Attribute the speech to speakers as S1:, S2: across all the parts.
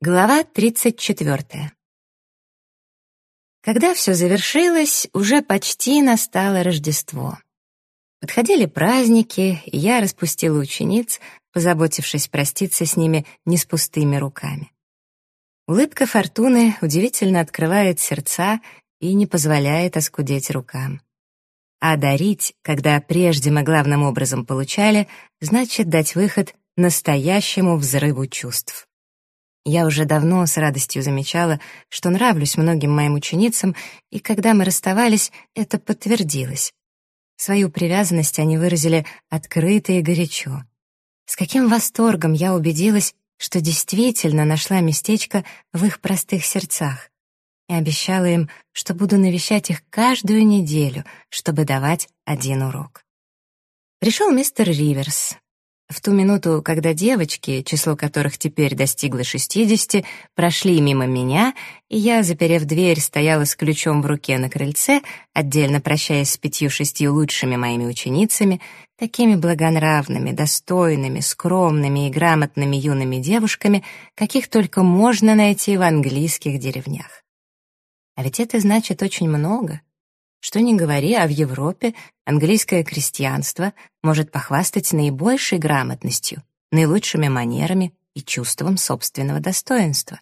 S1: Глава 34. Когда все завершилось, уже почти настало Рождество. Подходили праздники, и я распустила учениц, позаботившись проститься с ними не с пустыми руками. Улыбка фортуны удивительно открывает сердца и не позволяет оскудеть рукам. А дарить, когда прежде мы главным образом получали, значит дать выход настоящему взрыву чувств. Я уже давно с радостью замечала, что нравлюсь многим моим ученицам, и когда мы расставались, это подтвердилось. Свою привязанность они выразили открыто и горячо. С каким восторгом я убедилась, что действительно нашла местечко в их простых сердцах, и обещала им, что буду навещать их каждую неделю, чтобы давать один урок. Пришел мистер Риверс, в ту минуту, когда девочки, число которых теперь достигло 60, прошли мимо меня, и я, заперев дверь, стояла с ключом в руке на крыльце, отдельно прощаясь с пятью-шестью лучшими моими ученицами, такими благонравными, достойными, скромными и грамотными юными девушками, каких только можно найти в английских деревнях. А ведь это значит очень много. Что ни говори, а в Европе английское крестьянство может похвастать наибольшей грамотностью, наилучшими манерами и чувством собственного достоинства.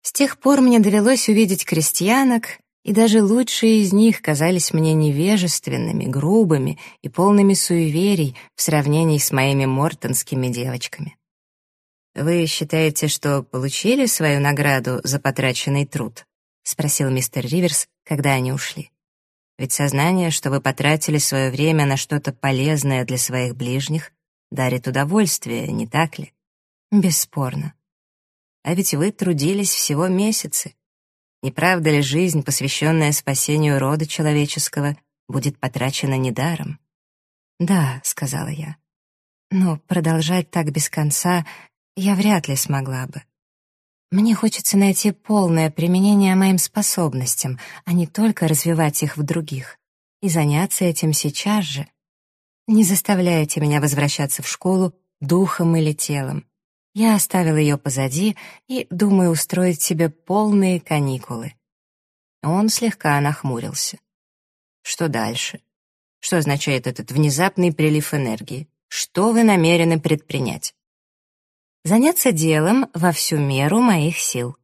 S1: С тех пор мне довелось увидеть крестьянок, и даже лучшие из них казались мне невежественными, грубыми и полными суеверий в сравнении с моими мортонскими девочками. «Вы считаете, что получили свою награду за потраченный труд?» — спросил мистер Риверс, когда они ушли. Ведь сознание, что вы потратили свое время на что-то полезное для своих ближних, дарит удовольствие, не так ли? Бесспорно. А ведь вы трудились всего месяцы. Не правда ли жизнь, посвященная спасению рода человеческого, будет потрачена недаром? «Да», — сказала я. «Но продолжать так без конца я вряд ли смогла бы. Мне хочется найти полное применение моим способностям, а не только развивать их в других. И заняться этим сейчас же. Не заставляйте меня возвращаться в школу духом или телом. Я оставил ее позади и думаю устроить себе полные каникулы. Он слегка нахмурился. Что дальше? Что означает этот внезапный прилив энергии? Что вы намерены предпринять? Заняться делом во всю меру моих сил.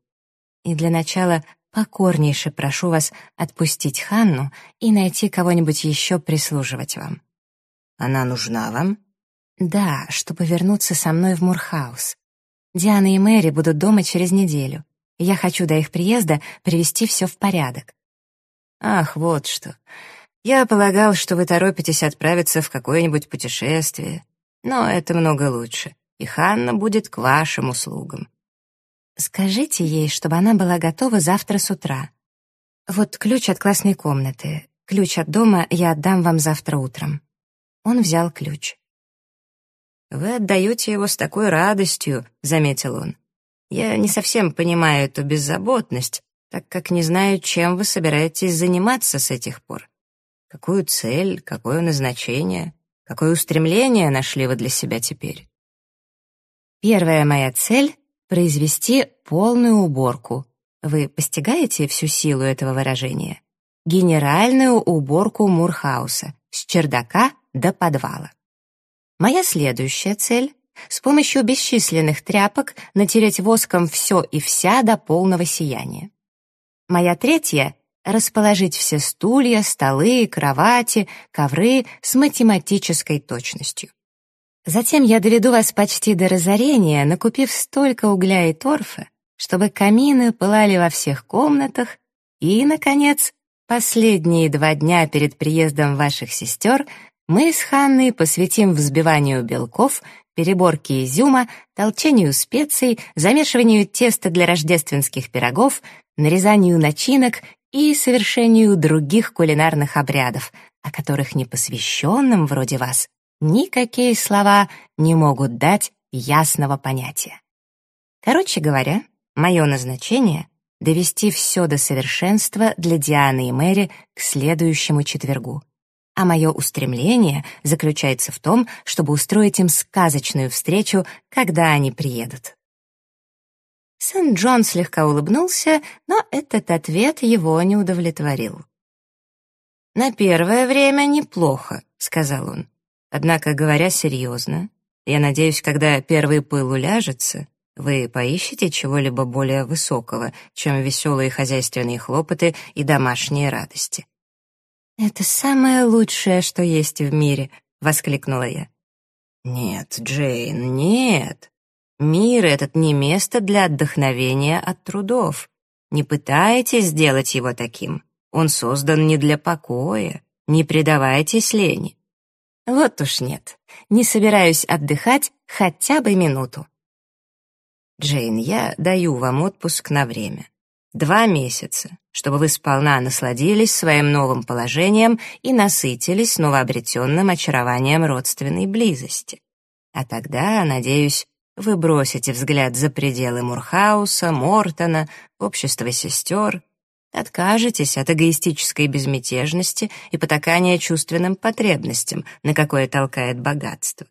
S1: И для начала покорнейше прошу вас отпустить Ханну и найти кого-нибудь еще прислуживать вам. Она нужна вам? Да, чтобы вернуться со мной в Мурхаус. Диана и Мэри будут дома через неделю. Я хочу до их приезда привести все в порядок. Ах, вот что. Я полагал, что вы торопитесь отправиться в какое-нибудь путешествие. Но это много лучше и Ханна будет к вашим услугам. Скажите ей, чтобы она была готова завтра с утра. Вот ключ от классной комнаты. Ключ от дома я отдам вам завтра утром. Он взял ключ. «Вы отдаете его с такой радостью», — заметил он. «Я не совсем понимаю эту беззаботность, так как не знаю, чем вы собираетесь заниматься с этих пор. Какую цель, какое назначение, какое устремление нашли вы для себя теперь?» Первая моя цель — произвести полную уборку. Вы постигаете всю силу этого выражения? Генеральную уборку Мурхауса с чердака до подвала. Моя следующая цель — с помощью бесчисленных тряпок натереть воском все и вся до полного сияния. Моя третья — расположить все стулья, столы, кровати, ковры с математической точностью. Затем я доведу вас почти до разорения, накупив столько угля и торфа, чтобы камины пылали во всех комнатах, и, наконец, последние два дня перед приездом ваших сестер мы с Ханной посвятим взбиванию белков, переборке изюма, толчению специй, замешиванию теста для рождественских пирогов, нарезанию начинок и совершению других кулинарных обрядов, о которых непосвященным вроде вас никакие слова не могут дать ясного понятия. Короче говоря, мое назначение — довести все до совершенства для Дианы и Мэри к следующему четвергу. А мое устремление заключается в том, чтобы устроить им сказочную встречу, когда они приедут. Сент-Джон слегка улыбнулся, но этот ответ его не удовлетворил. «На первое время неплохо», — сказал он. «Однако, говоря серьезно, я надеюсь, когда первый пыл уляжется, вы поищете чего-либо более высокого, чем веселые хозяйственные хлопоты и домашние радости». «Это самое лучшее, что есть в мире», — воскликнула я. «Нет, Джейн, нет. Мир этот не место для отдохновения от трудов. Не пытайтесь сделать его таким. Он создан не для покоя. Не предавайтесь лени. Вот уж нет. Не собираюсь отдыхать хотя бы минуту. Джейн, я даю вам отпуск на время. Два месяца, чтобы вы сполна насладились своим новым положением и насытились новообретенным очарованием родственной близости. А тогда, надеюсь, вы бросите взгляд за пределы Мурхауса, Мортона, общества сестер, откажетесь от эгоистической безмятежности и потакания чувственным потребностям, на какое толкает богатство.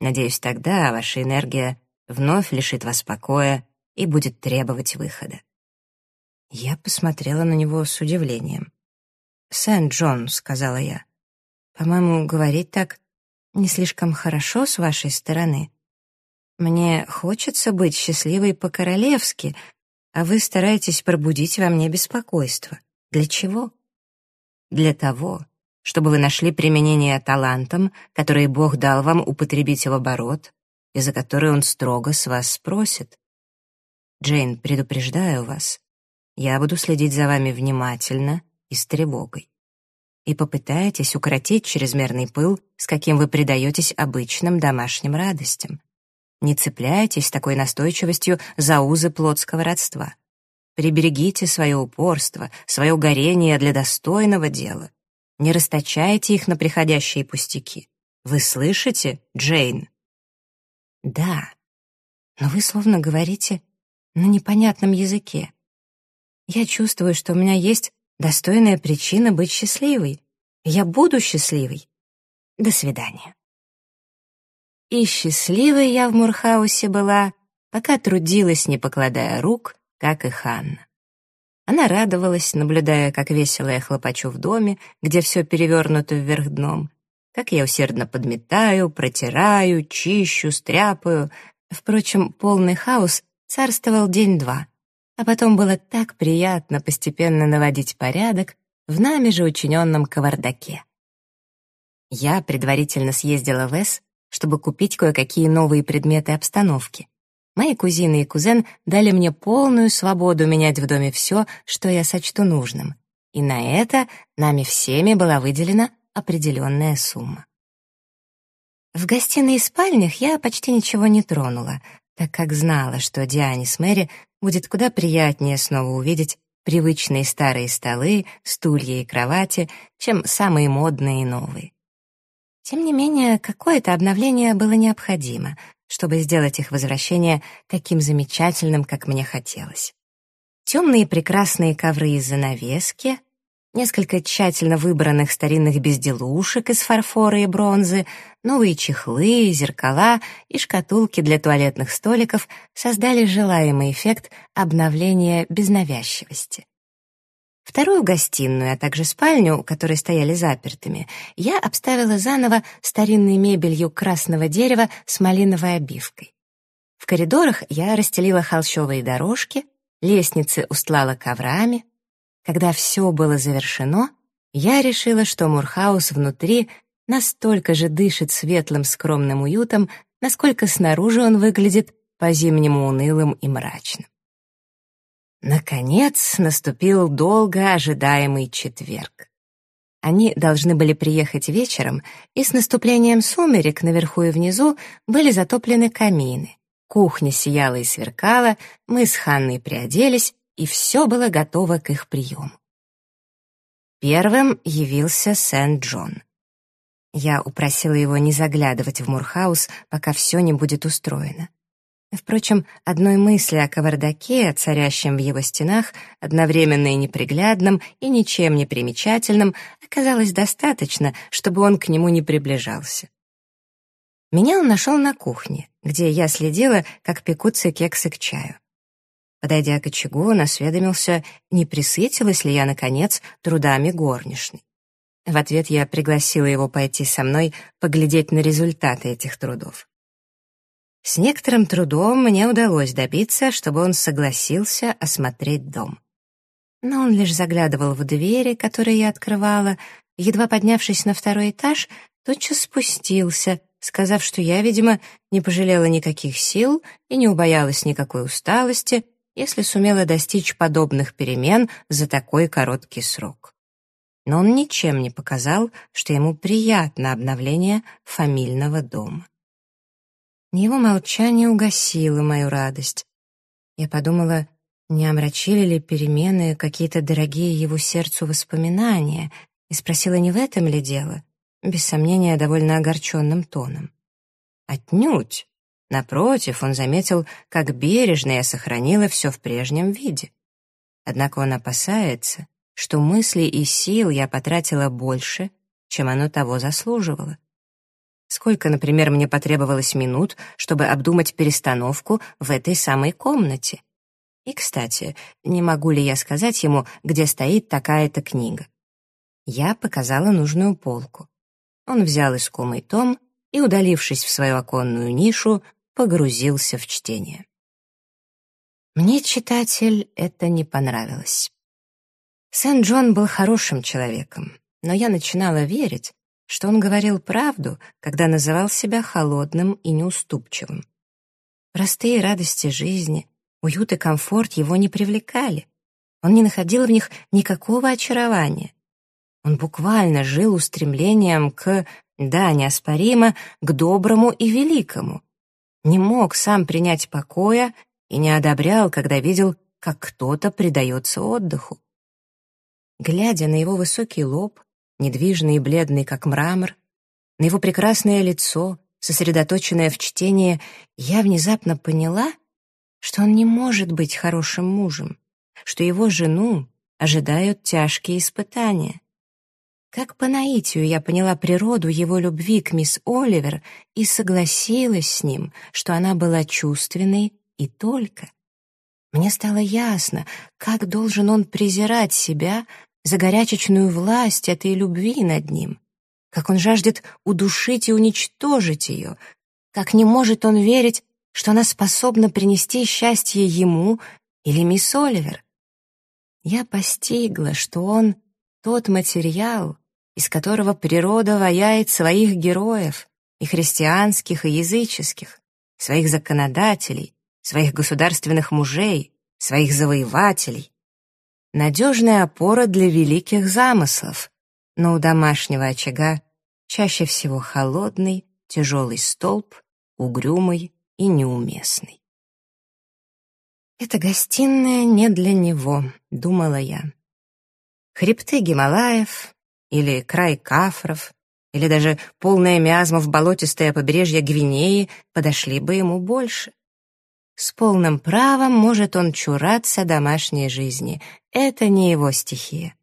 S1: Надеюсь, тогда ваша энергия вновь лишит вас покоя и будет требовать выхода. Я посмотрела на него с удивлением. «Сент-Джон», — сказала я, — «по-моему, говорить так не слишком хорошо с вашей стороны. Мне хочется быть счастливой по-королевски, а вы стараетесь пробудить во мне беспокойство. Для чего? Для того, чтобы вы нашли применение талантам, которые Бог дал вам употребить в оборот, и за которые Он строго с вас спросит. Джейн, предупреждаю вас, я буду следить за вами внимательно и с тревогой. И попытайтесь укротить чрезмерный пыл, с каким вы предаетесь обычным домашним радостям. Не цепляйтесь такой настойчивостью за узы плотского родства. Приберегите свое упорство, свое горение для достойного дела. Не расточайте их на приходящие пустяки. Вы слышите, Джейн? Да, но вы словно говорите на непонятном языке. Я чувствую, что у меня есть достойная причина быть счастливой. Я буду счастливой. До свидания. И счастливой я в Мурхаусе была, пока трудилась, не покладая рук, как и Ханна. Она радовалась, наблюдая, как весело я хлопочу в доме, где все перевернуто вверх дном, как я усердно подметаю, протираю, чищу, стряпаю. Впрочем, полный хаос царствовал день-два, а потом было так приятно постепенно наводить порядок в нами же учиненном кавардаке. Я предварительно съездила в Эс чтобы купить кое-какие новые предметы обстановки. Мои кузины и кузен дали мне полную свободу менять в доме все, что я сочту нужным. И на это нами всеми была выделена определенная сумма. В гостиной и спальнях я почти ничего не тронула, так как знала, что Диане с Мэри будет куда приятнее снова увидеть привычные старые столы, стулья и кровати, чем самые модные и новые. Тем не менее, какое-то обновление было необходимо, чтобы сделать их возвращение таким замечательным, как мне хотелось. Темные прекрасные ковры из занавески, несколько тщательно выбранных старинных безделушек из фарфора и бронзы, новые чехлы, зеркала и шкатулки для туалетных столиков создали желаемый эффект обновления без навязчивости. Вторую гостиную, а также спальню, которые стояли запертыми, я обставила заново старинной мебелью красного дерева с малиновой обивкой. В коридорах я расстелила холщовые дорожки, лестницы устлала коврами. Когда все было завершено, я решила, что Мурхаус внутри настолько же дышит светлым скромным уютом, насколько снаружи он выглядит по-зимнему унылым и мрачным. Наконец наступил долго ожидаемый четверг. Они должны были приехать вечером, и с наступлением сумерек наверху и внизу были затоплены камины. Кухня сияла и сверкала, мы с Ханной приоделись, и все было готово к их приему. Первым явился Сент-Джон. Я упросила его не заглядывать в Мурхаус, пока все не будет устроено. Впрочем, одной мысли о кавардаке, царящем в его стенах, одновременно и неприглядном, и ничем не примечательном, оказалось достаточно, чтобы он к нему не приближался. Меня он нашел на кухне, где я следила, как пекутся кексы к чаю. Подойдя к очагу, он осведомился, не присытилась ли я, наконец, трудами горничной. В ответ я пригласила его пойти со мной поглядеть на результаты этих трудов. С некоторым трудом мне удалось добиться, чтобы он согласился осмотреть дом. Но он лишь заглядывал в двери, которые я открывала, едва поднявшись на второй этаж, тотчас спустился, сказав, что я, видимо, не пожалела никаких сил и не убоялась никакой усталости, если сумела достичь подобных перемен за такой короткий срок. Но он ничем не показал, что ему приятно обновление фамильного дома. Его молчание угасило мою радость. Я подумала, не омрачили ли перемены какие-то дорогие его сердцу воспоминания, и спросила, не в этом ли дело, без сомнения, довольно огорченным тоном. Отнюдь. Напротив, он заметил, как бережно я сохранила все в прежнем виде. Однако он опасается, что мыслей и сил я потратила больше, чем оно того заслуживало. Сколько, например, мне потребовалось минут, чтобы обдумать перестановку в этой самой комнате? И, кстати, не могу ли я сказать ему, где стоит такая-то книга? Я показала нужную полку. Он взял искомый том и, удалившись в свою оконную нишу, погрузился в чтение. Мне, читатель, это не понравилось. Сент-Джон был хорошим человеком, но я начинала верить, что он говорил правду, когда называл себя холодным и неуступчивым. Простые радости жизни, уют и комфорт его не привлекали. Он не находил в них никакого очарования. Он буквально жил устремлением к, да, неоспоримо, к доброму и великому, не мог сам принять покоя и не одобрял, когда видел, как кто-то предается отдыху. Глядя на его высокий лоб, недвижный и бледный, как мрамор, на его прекрасное лицо, сосредоточенное в чтении, я внезапно поняла, что он не может быть хорошим мужем, что его жену ожидают тяжкие испытания. Как по наитию я поняла природу его любви к мисс Оливер и согласилась с ним, что она была чувственной и только. Мне стало ясно, как должен он презирать себя за горячечную власть этой любви над ним, как он жаждет удушить и уничтожить ее, как не может он верить, что она способна принести счастье ему или мисс Оливер. Я постигла, что он тот материал, из которого природа ваяет своих героев, и христианских, и языческих, своих законодателей, своих государственных мужей, своих завоевателей. Надежная опора для великих замыслов, но у домашнего очага чаще всего холодный, тяжелый столб, угрюмый и неуместный. «Это гостиная не для него», — думала я. Хребты Гималаев, или край Кафров, или даже полное миазмов болотистое побережье Гвинеи подошли бы ему больше. С полным правом может он чураться домашней жизни. Это не его стихия.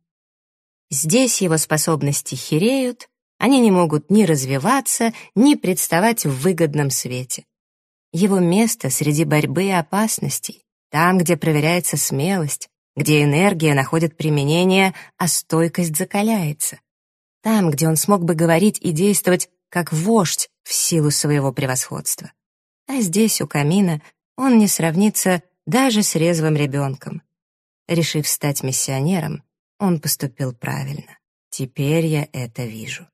S1: Здесь его способности хереют, они не могут ни развиваться, ни представать в выгодном свете. Его место среди борьбы и опасностей, там, где проверяется смелость, где энергия находит применение, а стойкость закаляется. Там, где он смог бы говорить и действовать как вождь в силу своего превосходства. А здесь, у камина, он не сравнится даже с резвым ребенком. Решив стать миссионером, он поступил правильно. Теперь я это вижу.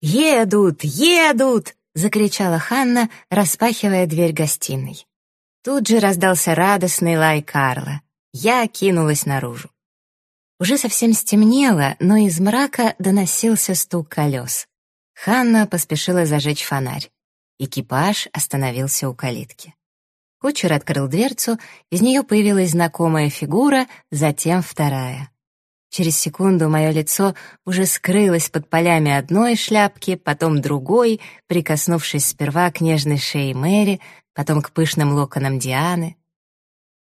S1: «Едут! Едут!» — закричала Ханна, распахивая дверь гостиной. Тут же раздался радостный лай Карла. Я кинулась наружу. Уже совсем стемнело, но из мрака доносился стук колес. Ханна поспешила зажечь фонарь. Экипаж остановился у калитки. Кучер открыл дверцу, из нее появилась знакомая фигура, затем вторая. Через секунду мое лицо уже скрылось под полями одной шляпки, потом другой, прикоснувшись сперва к нежной шее Мэри, потом к пышным локонам Дианы.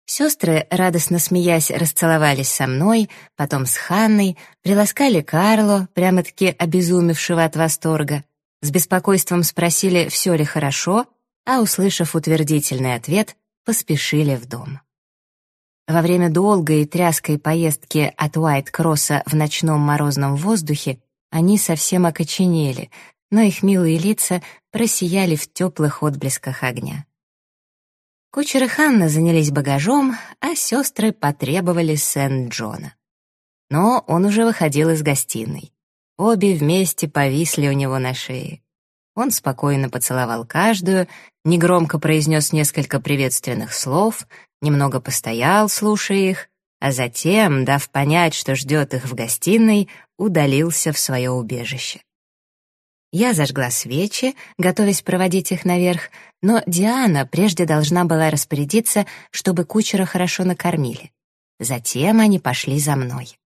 S1: Сестры, радостно смеясь, расцеловались со мной, потом с Ханной, приласкали Карло, прямо-таки обезумевшего от восторга, с беспокойством спросили, все ли хорошо, а, услышав утвердительный ответ, поспешили в дом. Во время долгой и тряской поездки от Уайт-Кросса в ночном морозном воздухе они совсем окоченели, но их милые лица просияли в теплых отблесках огня. Кучер и Ханна занялись багажом, а сестры потребовали Сент-Джона. Но он уже выходил из гостиной. Обе вместе повисли у него на шее. Он спокойно поцеловал каждую, негромко произнес несколько приветственных слов, немного постоял, слушая их, а затем, дав понять, что ждет их в гостиной, удалился в свое убежище. Я зажгла свечи, готовясь проводить их наверх, но Диана прежде должна была распорядиться, чтобы кучера хорошо накормили. Затем они пошли за мной.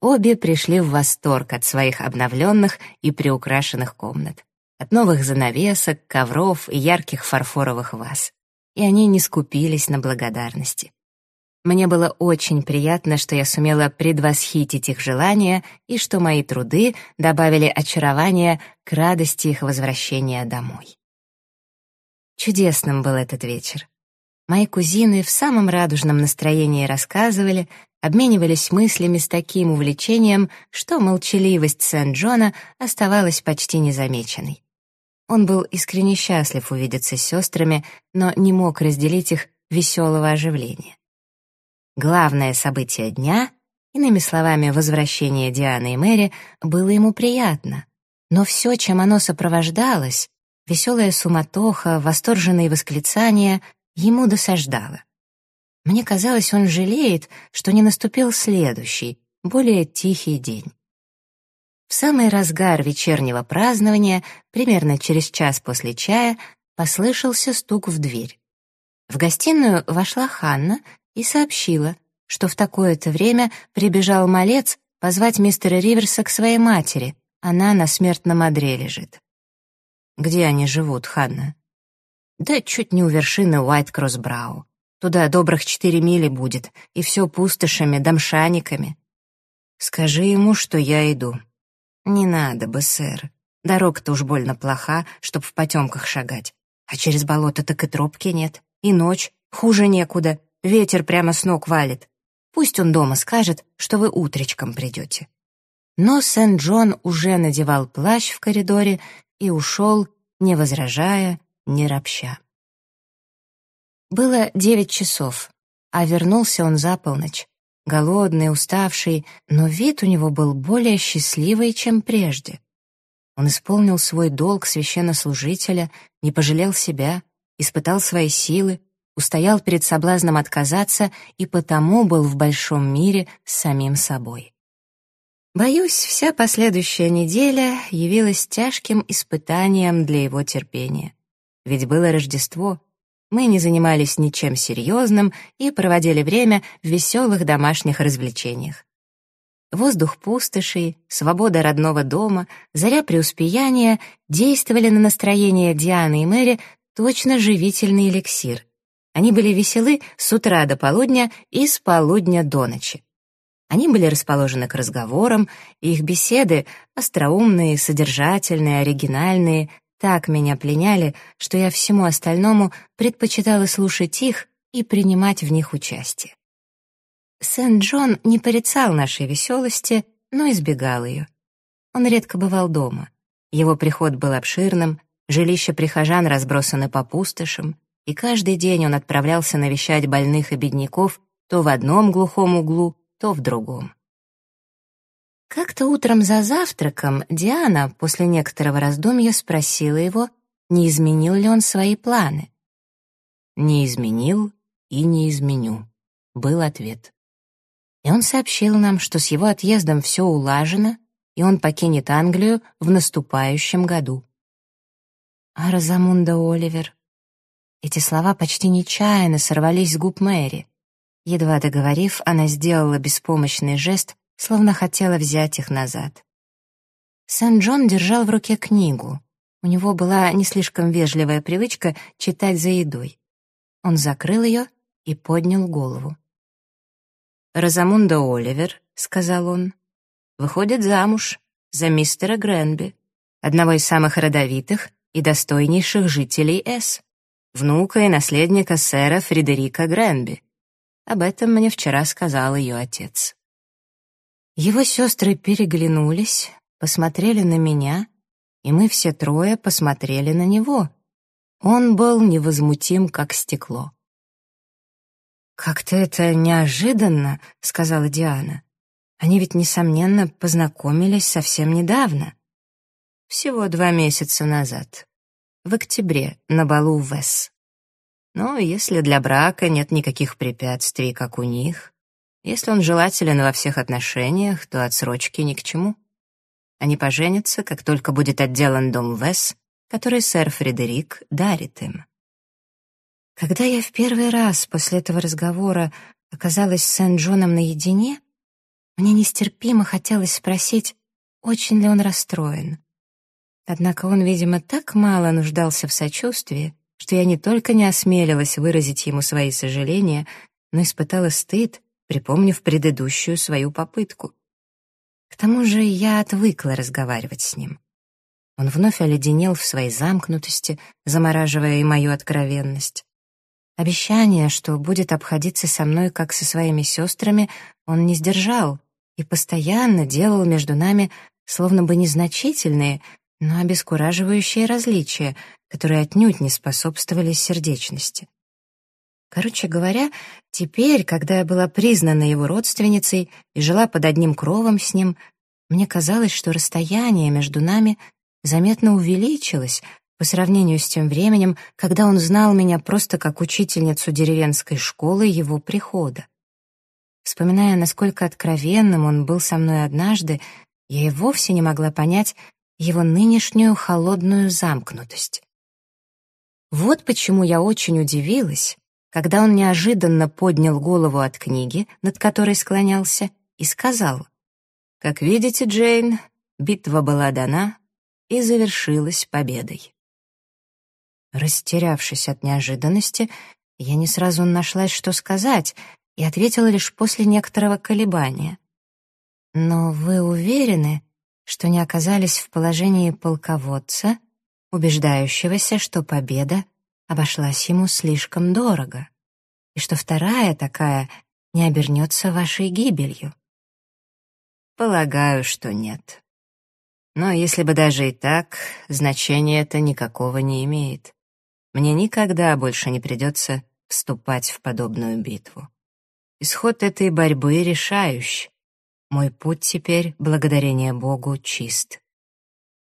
S1: Обе пришли в восторг от своих обновленных и приукрашенных комнат, от новых занавесок, ковров и ярких фарфоровых ваз. И они не скупились на благодарности. Мне было очень приятно, что я сумела предвосхитить их желания и что мои труды добавили очарования к радости их возвращения домой. Чудесным был этот вечер. Мои кузины в самом радужном настроении рассказывали, обменивались мыслями с таким увлечением, что молчаливость Сент-Джона оставалась почти незамеченной. Он был искренне счастлив увидеться с сестрами, но не мог разделить их веселого оживления. Главное событие дня, иными словами, возвращение Дианы и Мэри, было ему приятно. Но все, чем оно сопровождалось, веселая суматоха, восторженные восклицания, ему досаждало. Мне казалось, он жалеет, что не наступил следующий, более тихий день. В самый разгар вечернего празднования, примерно через час после чая, послышался стук в дверь. В гостиную вошла Ханна и сообщила, что в такое-то время прибежал малец позвать мистера Риверса к своей матери. Она на смертном одре лежит. «Где они живут, Ханна?» «Да чуть не у вершины Уайт-Кросс-Брау. Туда добрых четыре мили будет, и все пустошами, домшаниками. Скажи ему, что я иду». «Не надо бы, сэр. Дорога-то уж больно плоха, чтоб в потемках шагать. А через болото так и тропки нет. И ночь, хуже некуда. Ветер прямо с ног валит. Пусть он дома скажет, что вы утречком придете». Но Сент-Джон уже надевал плащ в коридоре и ушел, не возражая, не ропща. Было девять часов, а вернулся он за полночь, голодный, уставший, но вид у него был более счастливый, чем прежде. Он исполнил свой долг священнослужителя, не пожалел себя, испытал свои силы, устоял перед соблазном отказаться и потому был в большом мире с самим собой. Боюсь, вся последующая неделя явилась тяжким испытанием для его терпения. Ведь было Рождество, мы не занимались ничем серьезным и проводили время в веселых домашних развлечениях. Воздух пустоши, свобода родного дома, заря преуспеяния действовали на настроение Дианы и Мэри точно живительный эликсир. Они были веселы с утра до полудня и с полудня до ночи. Они были расположены к разговорам, и их беседы, остроумные, содержательные, оригинальные, так меня пленяли, что я всему остальному предпочитала слушать их и принимать в них участие. Сент-Джон не порицал нашей веселости, но избегал ее. Он редко бывал дома. Его приход был обширным, жилища прихожан разбросаны по пустошам, и каждый день он отправлялся навещать больных и бедняков то в одном глухом углу, то в другом. Как-то утром за завтраком Диана после некоторого раздумья спросила его, не изменил ли он свои планы. «Не изменил и не изменю», — был ответ. И он сообщил нам, что с его отъездом все улажено, и он покинет Англию в наступающем году. А Розамунда Оливер? Эти слова почти нечаянно сорвались с губ Мэри. Едва договорив, она сделала беспомощный жест, словно хотела взять их назад. Сент-Джон держал в руке книгу. У него была не слишком вежливая привычка читать за едой. Он закрыл ее и поднял голову. «Розамунда Оливер», — сказал он, — «выходит замуж за мистера Гренби, одного из самых родовитых и достойнейших жителей С внука и наследника сэра Фредерика Гренби. Об этом мне вчера сказал ее отец. Его сестры переглянулись, посмотрели на меня, и мы все трое посмотрели на него. Он был невозмутим, как стекло. «Как-то это неожиданно», — сказала Диана. «Они ведь, несомненно, познакомились совсем недавно». «Всего два месяца назад. В октябре, на балу в Вес. Но если для брака нет никаких препятствий, как у них, если он желателен во всех отношениях, то отсрочки ни к чему. Они поженятся, как только будет отделан дом Вес, который сэр Фредерик дарит им. Когда я в первый раз после этого разговора оказалась с Сент-Джоном наедине, мне нестерпимо хотелось спросить, очень ли он расстроен. Однако он, видимо, так мало нуждался в сочувствии, что я не только не осмелилась выразить ему свои сожаления, но испытала стыд, припомнив предыдущую свою попытку. К тому же я отвыкла разговаривать с ним. Он вновь оледенел в своей замкнутости, замораживая и мою откровенность. Обещание, что будет обходиться со мной, как со своими сестрами, он не сдержал и постоянно делал между нами словно бы незначительные, но обескураживающие различия, которые отнюдь не способствовали сердечности. Короче говоря, теперь, когда я была признана его родственницей и жила под одним кровом с ним, мне казалось, что расстояние между нами заметно увеличилось, по сравнению с тем временем, когда он знал меня просто как учительницу деревенской школы его прихода. Вспоминая, насколько откровенным он был со мной однажды, я и вовсе не могла понять его нынешнюю холодную замкнутость. Вот почему я очень удивилась, когда он неожиданно поднял голову от книги, над которой склонялся, и сказал, «Как видите, Джейн, битва была дана и завершилась победой». Растерявшись от неожиданности, я не сразу нашлась, что сказать, и ответила лишь после некоторого колебания. «Но вы уверены, что не оказались в положении полководца, убеждающегося, что победа обошлась ему слишком дорого, и что вторая такая не обернется вашей гибелью?» «Полагаю, что нет. Но если бы даже и так, значения это никакого не имеет. Мне никогда больше не придется вступать в подобную битву. Исход этой борьбы решающий. Мой путь теперь, благодарение Богу, чист.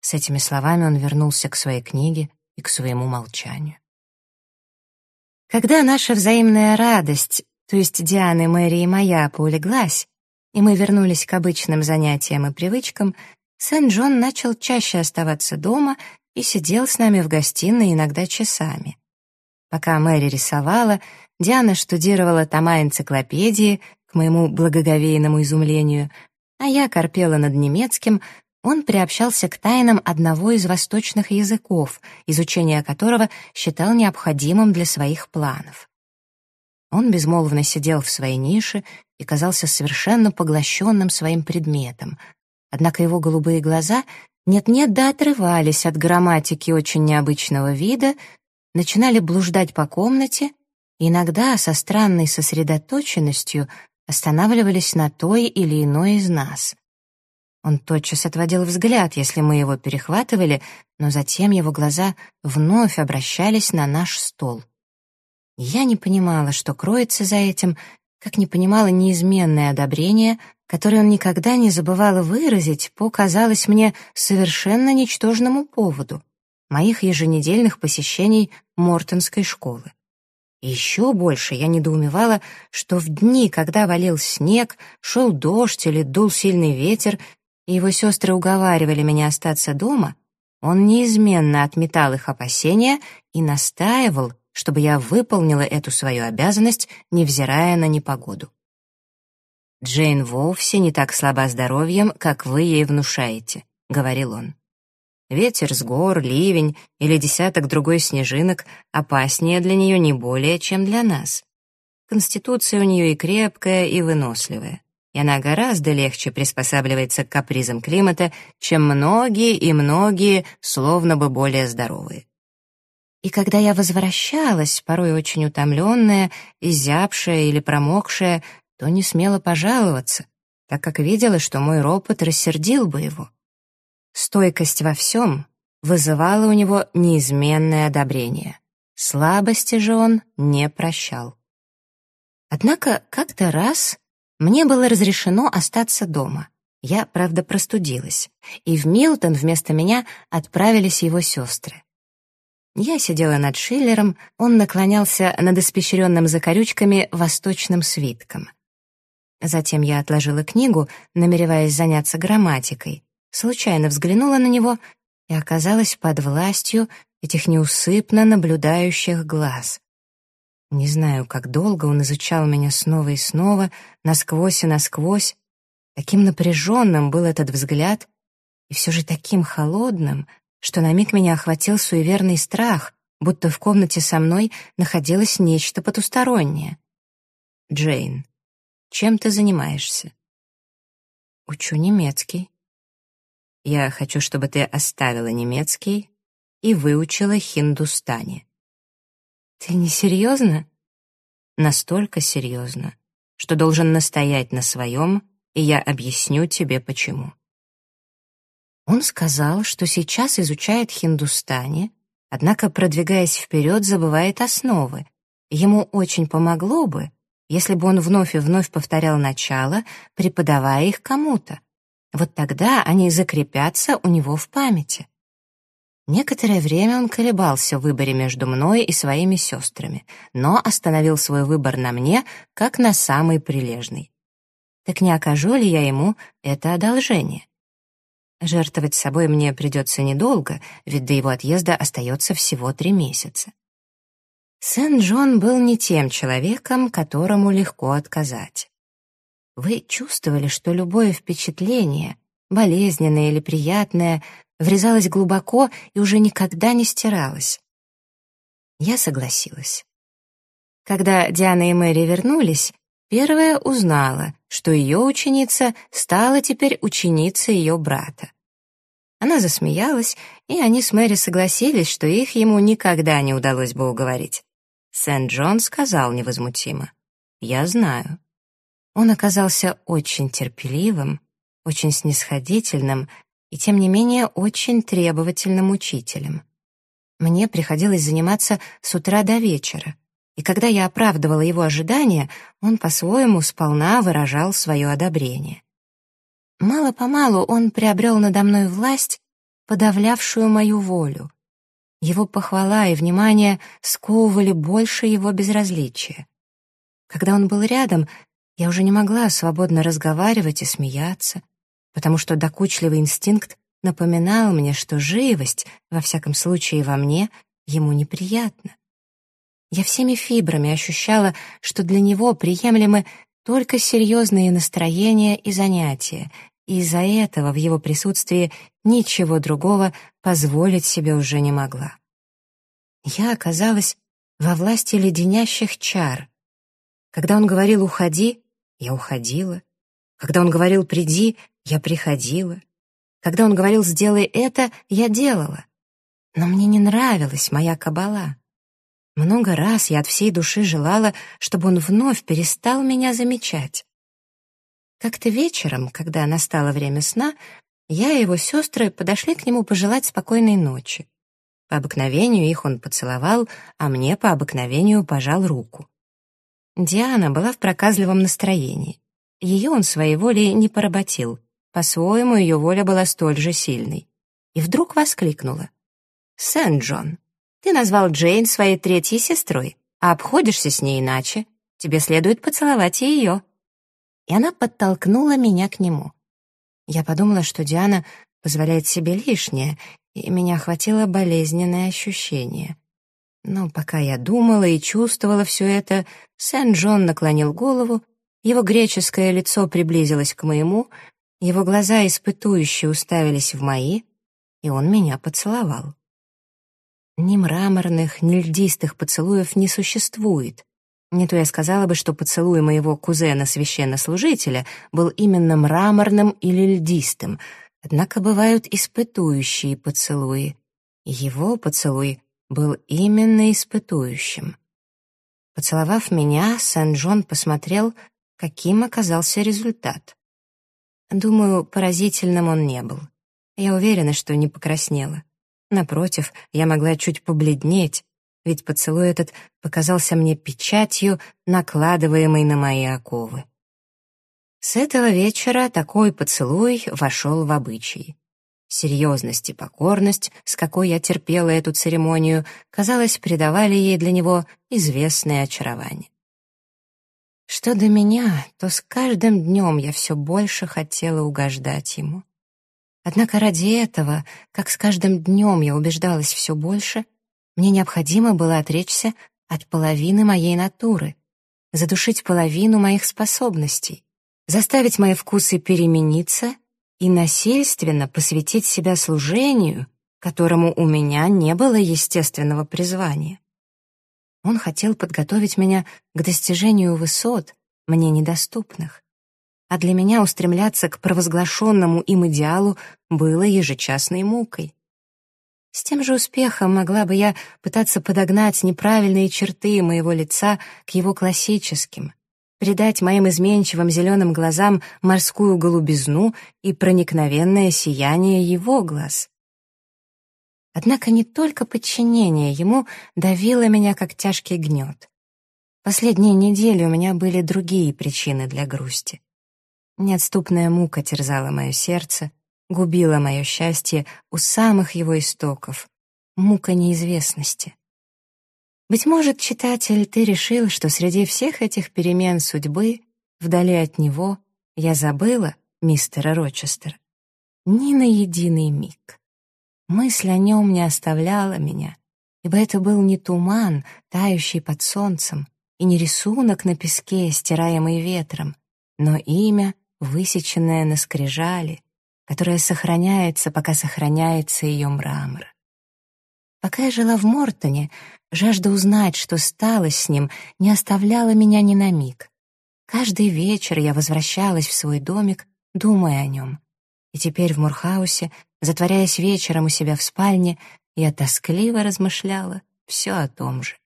S1: С этими словами он вернулся к своей книге и к своему молчанию. Когда наша взаимная радость, то есть Дианы, Мэри и моя, поулеглась, и мы вернулись к обычным занятиям и привычкам, Сент-Джон начал чаще оставаться дома и сидел с нами в гостиной иногда часами. Пока Мэри рисовала, Диана штудировала тома энциклопедии, к моему благоговейному изумлению, а я корпела над немецким, он приобщался к тайнам одного из восточных языков, изучение которого считал необходимым для своих планов. Он безмолвно сидел в своей нише и казался совершенно поглощенным своим предметом, однако его голубые глаза нет-нет да отрывались от грамматики очень необычного вида, начинали блуждать по комнате иногда со странной сосредоточенностью останавливались на той или иной из нас. Он тотчас отводил взгляд, если мы его перехватывали, но затем его глаза вновь обращались на наш стол. Я не понимала, что кроется за этим, как не понимала неизменное одобрение, который он никогда не забывал выразить по, казалось мне, совершенно ничтожному поводу — моих еженедельных посещений Мортонской школы. Еще больше я недоумевала, что в дни, когда валил снег, шел дождь или дул сильный ветер, и его сестры уговаривали меня остаться дома, он неизменно отметал их опасения и настаивал, чтобы я выполнила эту свою обязанность, невзирая на непогоду. «Джейн вовсе не так слаба здоровьем, как вы ей внушаете», — говорил он. «Ветер с гор, ливень или десяток другой снежинок опаснее для нее не более, чем для нас. Конституция у нее и крепкая, и выносливая, она гораздо легче приспосабливается к капризам климата, чем многие и многие, словно бы более здоровые. И когда я возвращалась, порой очень утомленная, изябшая или промокшая, то не смела пожаловаться, так как видела, что мой ропот рассердил бы его. Стойкость во всем вызывала у него неизменное одобрение. Слабости же он не прощал. Однако как-то раз мне было разрешено остаться дома. Я, правда, простудилась, и в Милтон вместо меня отправились его сестры. Я сидела над Шиллером, он наклонялся над испещренным закорючками восточным свитком. Затем я отложила книгу, намереваясь заняться грамматикой, случайно взглянула на него и оказалась под властью этих неусыпно наблюдающих глаз. Не знаю, как долго он изучал меня снова и снова, насквозь и насквозь. Таким напряженным был этот взгляд, и все же таким холодным, что на миг меня охватил суеверный страх, будто в комнате со мной находилось нечто потустороннее. «Джейн, чем ты занимаешься?» «Учу немецкий». «Я хочу, чтобы ты оставила немецкий и выучила хиндустани». «Ты не серьезно?» «Настолько серьезно, что должен настоять на своем, и я объясню тебе, почему». Он сказал, что сейчас изучает хиндустани, однако, продвигаясь вперед, забывает основы. Ему очень помогло бы, если бы он вновь и вновь повторял начало, преподавая их кому-то. Вот тогда они закрепятся у него в памяти. Некоторое время он колебался в выборе между мной и своими сестрами, но остановил свой выбор на мне, как на самый прилежный. Так не окажу ли я ему это одолжение? Жертвовать собой мне придется недолго, ведь до его отъезда остается всего три месяца. Сен-Джон был не тем человеком, которому легко отказать. Вы чувствовали, что любое впечатление, болезненное или приятное, врезалось глубоко и уже никогда не стиралось. Я согласилась. Когда Диана и Мэри вернулись, Первая узнала, что ее ученица стала теперь ученицей ее брата. Она засмеялась, и они с Мэри согласились, что их ему никогда не удалось бы уговорить. Сент-Джон сказал невозмутимо. «Я знаю». Он оказался очень терпеливым, очень снисходительным и, тем не менее, очень требовательным учителем. Мне приходилось заниматься с утра до вечера, и когда я оправдывала его ожидания, он по-своему сполна выражал свое одобрение. Мало-помалу он приобрел надо мной власть, подавлявшую мою волю. Его похвала и внимание сковывали больше его безразличия. Когда он был рядом, я уже не могла свободно разговаривать и смеяться, потому что докучливый инстинкт напоминал мне, что живость, во всяком случае во мне, ему неприятна. Я всеми фибрами ощущала, что для него приемлемы только серьезные настроения и занятия, и из-за этого в его присутствии ничего другого позволить себе уже не могла. Я оказалась во власти леденящих чар. Когда он говорил «уходи», я уходила. Когда он говорил «приди», я приходила. Когда он говорил «сделай это», я делала. Но мне не нравилась моя кабала. Много раз я от всей души желала, чтобы он вновь перестал меня замечать. Как-то вечером, когда настало время сна, я и его сестры подошли к нему пожелать спокойной ночи. По обыкновению их он поцеловал, а мне по обыкновению пожал руку. Диана была в проказливом настроении. Ее он своей волей не поработил. По-своему, ее воля была столь же сильной. И вдруг воскликнула. «Сент-Джон, ты назвал Джейн своей третьей сестрой, а обходишься с ней иначе. Тебе следует поцеловать и ее». И она подтолкнула меня к нему. Я подумала, что Диана позволяет себе лишнее, и меня охватило болезненное ощущение. Но пока я думала и чувствовала все это, Сен-Джон наклонил голову, его греческое лицо приблизилось к моему, его глаза испытующие уставились в мои, и он меня поцеловал. Ни мраморных, ни льдистых поцелуев не существует. Не то я сказала бы, что поцелуй моего кузена-священнослужителя был именно мраморным или льдистым, однако бывают испытующие поцелуи. Его поцелуй был именно испытующим. Поцеловав меня, Сен-Джон посмотрел, каким оказался результат. Думаю, поразительным он не был. Я уверена, что не покраснела. Напротив, я могла чуть побледнеть, ведь поцелуй этот показался мне печатью, накладываемой на мои оковы. С этого вечера такой поцелуй вошел в обычай. Серьезность и покорность, с какой я терпела эту церемонию, казалось, придавали ей для него известное очарование. Что до меня, то с каждым днем я все больше хотела угождать ему. Однако ради этого, как с каждым днем я убеждалась все больше, мне необходимо было отречься от половины моей натуры, задушить половину моих способностей, заставить мои вкусы перемениться и насильственно посвятить себя служению, которому у меня не было естественного призвания. Он хотел подготовить меня к достижению высот, мне недоступных. А для меня устремляться к провозглашенному им идеалу было ежечасной мукой. С тем же успехом могла бы я пытаться подогнать неправильные черты моего лица к его классическим, придать моим изменчивым зеленым глазам морскую голубизну и проникновенное сияние его глаз. Однако не только подчинение ему давило меня, как тяжкий гнет. Последние недели у меня были другие причины для грусти. Неотступная мука терзала мое сердце, губила мое счастье у самых его истоков, мука неизвестности. Быть может, читатель, ты решил, что среди всех этих перемен судьбы, вдали от него, я забыла мистера Рочестера. Ни на единый миг. Мысль о нем не оставляла меня, ибо это был не туман, тающий под солнцем, и не рисунок на песке, стираемый ветром, но имя, высеченное на скрижали, которое сохраняется, пока сохраняется ее мрамор. Пока я жила в Мортоне, жажда узнать, что стало с ним, не оставляла меня ни на миг. Каждый вечер я возвращалась в свой домик, думая о нем. И теперь в Мурхаусе, затворяясь вечером у себя в спальне, я тоскливо размышляла все о том же.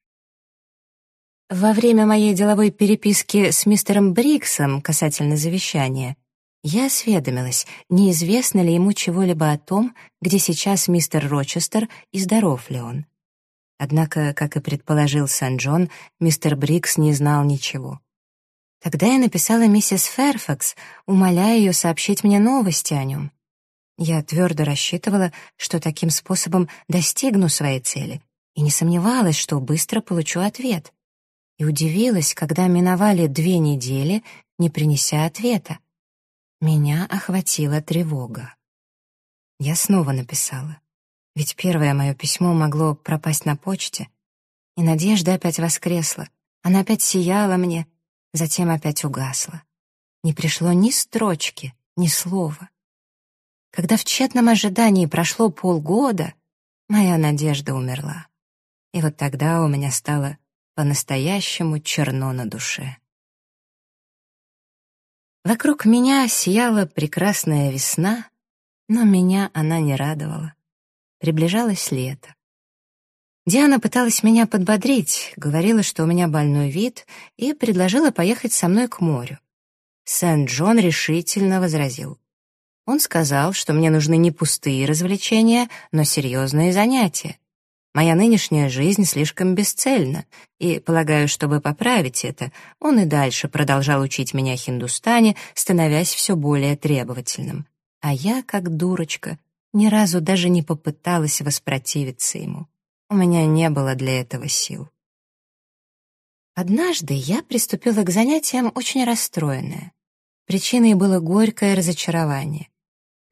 S1: Во время моей деловой переписки с мистером Бриксом касательно завещания я осведомилась, неизвестно ли ему чего-либо о том, где сейчас мистер Рочестер и здоров ли он. Однако, как и предположил Сан-Джон, мистер Брикс не знал ничего. Тогда я написала миссис Ферфакс, умоляя ее сообщить мне новости о нем. Я твердо рассчитывала, что таким способом достигну своей цели, и не сомневалась, что быстро получу ответ. И удивилась, когда миновали две недели, не принеся ответа. Меня охватила тревога. Я снова написала. Ведь первое мое письмо могло пропасть на почте. И надежда опять воскресла. Она опять сияла мне, затем опять угасла. Не пришло ни строчки, ни слова. Когда в тщетном ожидании прошло полгода, моя надежда умерла. И вот тогда у меня стало по-настоящему черно на душе. Вокруг меня сияла прекрасная весна, но меня она не радовала. Приближалось лето. Диана пыталась меня подбодрить, говорила, что у меня больной вид, и предложила поехать со мной к морю. Сент-Джон решительно возразил. Он сказал, что мне нужны не пустые развлечения, но серьезные занятия. Моя нынешняя жизнь слишком бесцельна, и, полагаю, чтобы поправить это, он и дальше продолжал учить меня хиндустане, становясь все более требовательным. А я, как дурочка, ни разу даже не попыталась воспротивиться ему. У меня не было для этого сил. Однажды я приступила к занятиям очень расстроенная. Причиной было горькое разочарование.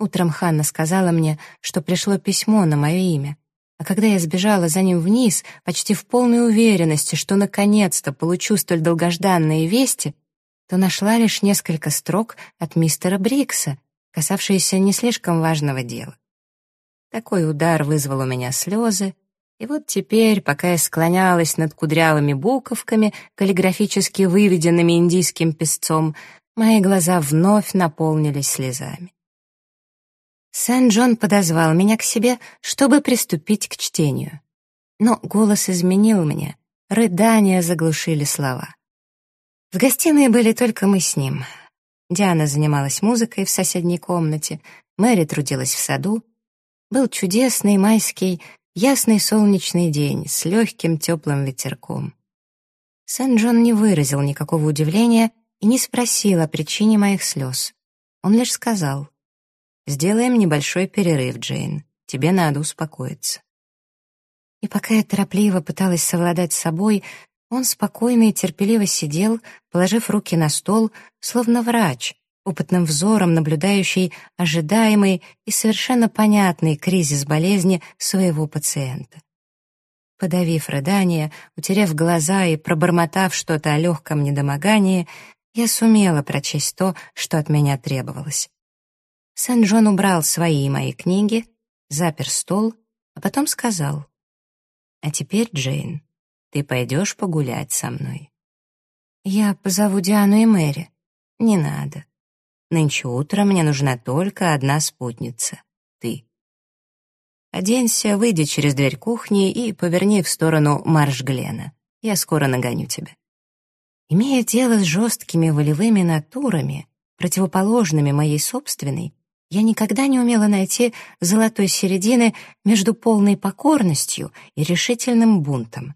S1: Утром Ханна сказала мне, что пришло письмо на мое имя, а когда я сбежала за ним вниз, почти в полной уверенности, что наконец-то получу столь долгожданные вести, то нашла лишь несколько строк от мистера Брикса, касавшиеся не слишком важного дела. Такой удар вызвал у меня слезы, и вот теперь, пока я склонялась над кудрявыми буковками, каллиграфически выведенными индийским песцом, мои глаза вновь наполнились слезами. Сен-Джон подозвал меня к себе, чтобы приступить к чтению. Но голос изменил мне, рыдания заглушили слова. В гостиной были только мы с ним. Диана занималась музыкой в соседней комнате, Мэри трудилась в саду. Был чудесный майский, ясный солнечный день с легким теплым ветерком. Сент-Джон не выразил никакого удивления и не спросил о причине моих слез. Он лишь сказал, «Сделаем небольшой перерыв, Джейн. Тебе надо успокоиться». И пока я торопливо пыталась совладать с собой, он спокойно и терпеливо сидел, положив руки на стол, словно врач, опытным взором наблюдающий ожидаемый и совершенно понятный кризис болезни своего пациента. Подавив рыдание, утерев глаза и пробормотав что-то о легком недомогании, я сумела прочесть то, что от меня требовалось. Сен-Джон убрал свои и мои книги, запер стол, а потом сказал, «А теперь, Джейн, ты пойдешь погулять со мной. Я позову Диану и Мэри. Не надо. Нынче утром мне нужна только одна спутница — ты. Оденься, выйди через дверь кухни и поверни в сторону Марш-Глена. Я скоро нагоню тебя. Имея дело с жесткими волевыми натурами, противоположными моей собственной, я никогда не умела найти золотой середины между полной покорностью и решительным бунтом.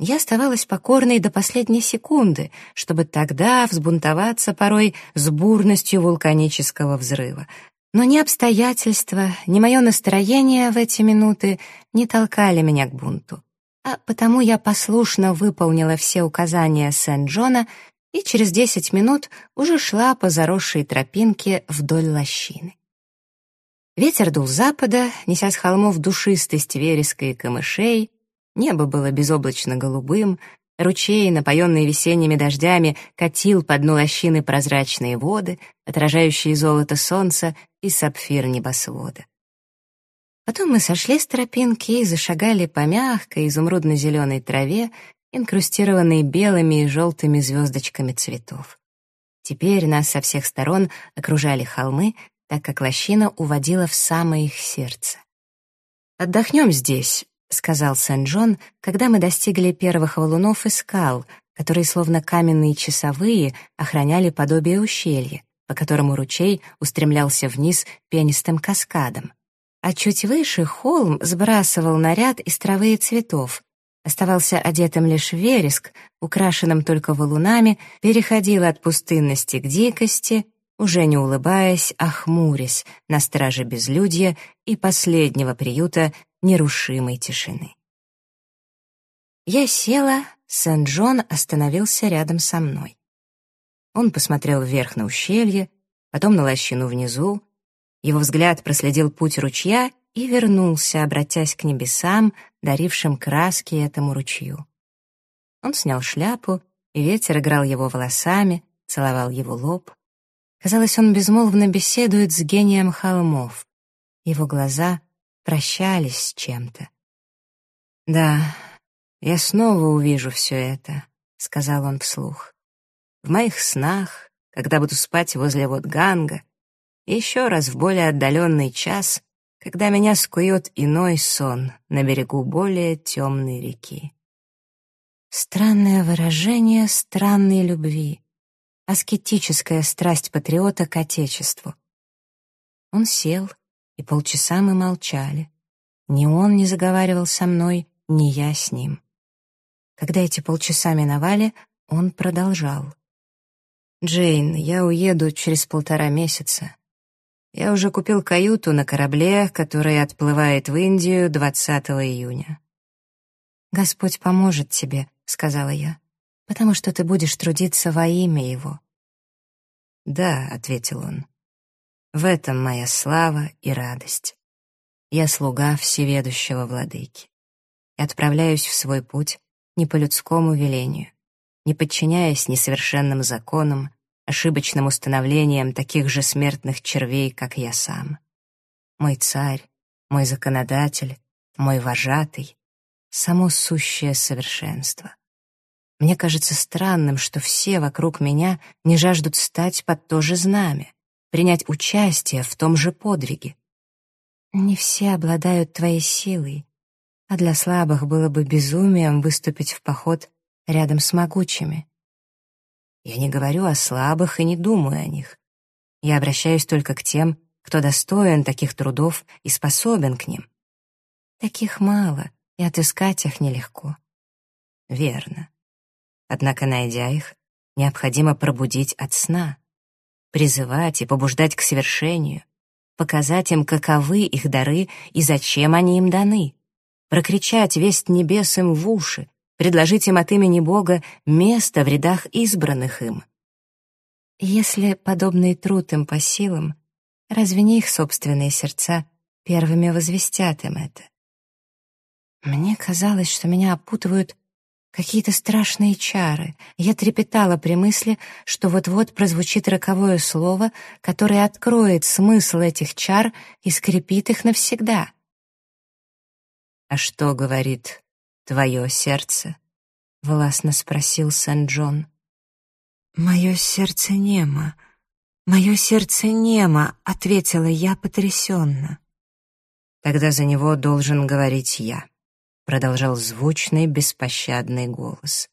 S1: Я оставалась покорной до последней секунды, чтобы тогда взбунтоваться порой с бурностью вулканического взрыва. Но ни обстоятельства, ни мое настроение в эти минуты не толкали меня к бунту. А потому я послушно выполнила все указания Сент-Джона и через десять минут уже шла по заросшей тропинке вдоль лощины. Ветер дул запада, неся с холмов душистость вереска и камышей, Небо было безоблачно голубым, ручей, напоенный весенними дождями, катил по дну лощины прозрачные воды, отражающие золото солнца и сапфир небосвода. Потом мы сошли с тропинки и зашагали по мягкой изумрудно-зеленой траве, инкрустированной белыми и желтыми звездочками цветов. Теперь нас со всех сторон окружали холмы, так как лощина уводила в самое их сердце. «Отдохнем здесь», — сказал Сен-Джон, когда мы достигли первых валунов и скал, которые, словно каменные часовые, охраняли подобие ущелья, по которому ручей устремлялся вниз пенистым каскадом. А чуть выше холм сбрасывал наряд из травы и цветов. Оставался одетым лишь вереск, украшенным только валунами, переходил от пустынности к дикости, уже не улыбаясь, а хмурясь на страже безлюдья и последнего приюта нерушимой тишины. Я села, Сен-Джон остановился рядом со мной. Он посмотрел вверх на ущелье, потом на лощину внизу. Его взгляд проследил путь ручья и вернулся, обратясь к небесам, дарившим краски этому ручью. Он снял шляпу, и ветер играл его волосами, целовал его лоб. Казалось, он безмолвно беседует с гением холмов. Его глаза прощались с чем-то. «Да, я снова увижу все это», — сказал он вслух. «В моих снах, когда буду спать возле вот Ганга, еще раз в более отдаленный час, когда меня скует иной сон на берегу более темной реки». Странное выражение странной любви, аскетическая страсть патриота к Отечеству. Он сел, и полчаса мы молчали. Ни он не заговаривал со мной, ни я с ним. Когда эти полчаса миновали, он продолжал. «Джейн, я уеду через полтора месяца. Я уже купил каюту на корабле, который отплывает в Индию 20 июня». «Господь поможет тебе», — сказала я, «потому что ты будешь трудиться во имя Его». «Да», — ответил он, в этом моя слава и радость. Я слуга всеведущего владыки и отправляюсь в свой путь не по людскому велению, не подчиняясь несовершенным законам, ошибочным установлениям таких же смертных червей, как я сам. Мой царь, мой законодатель, мой вожатый — само сущее совершенство. Мне кажется странным, что все вокруг меня не жаждут стать под то же знамя принять участие в том же подвиге. Не все обладают твоей силой, а для слабых было бы безумием выступить в поход рядом с могучими. Я не говорю о слабых и не думаю о них. Я обращаюсь только к тем, кто достоин таких трудов и способен к ним. Таких мало, и отыскать их нелегко. Верно. Однако, найдя их, необходимо пробудить от сна, призывать и побуждать к совершению, показать им, каковы их дары и зачем они им даны, прокричать весть небес им в уши, предложить им от имени Бога место в рядах избранных им. Если подобный труд им по силам, разве не их собственные сердца первыми возвестят им это? Мне казалось, что меня опутывают какие-то страшные чары. Я трепетала при мысли, что вот-вот прозвучит роковое слово, которое откроет смысл этих чар и скрепит их навсегда. «А что говорит твое сердце?» — властно спросил Сент-Джон. «Мое сердце немо, мое сердце немо», — ответила я потрясенно. «Тогда за него должен говорить я», — продолжал звучный, беспощадный голос.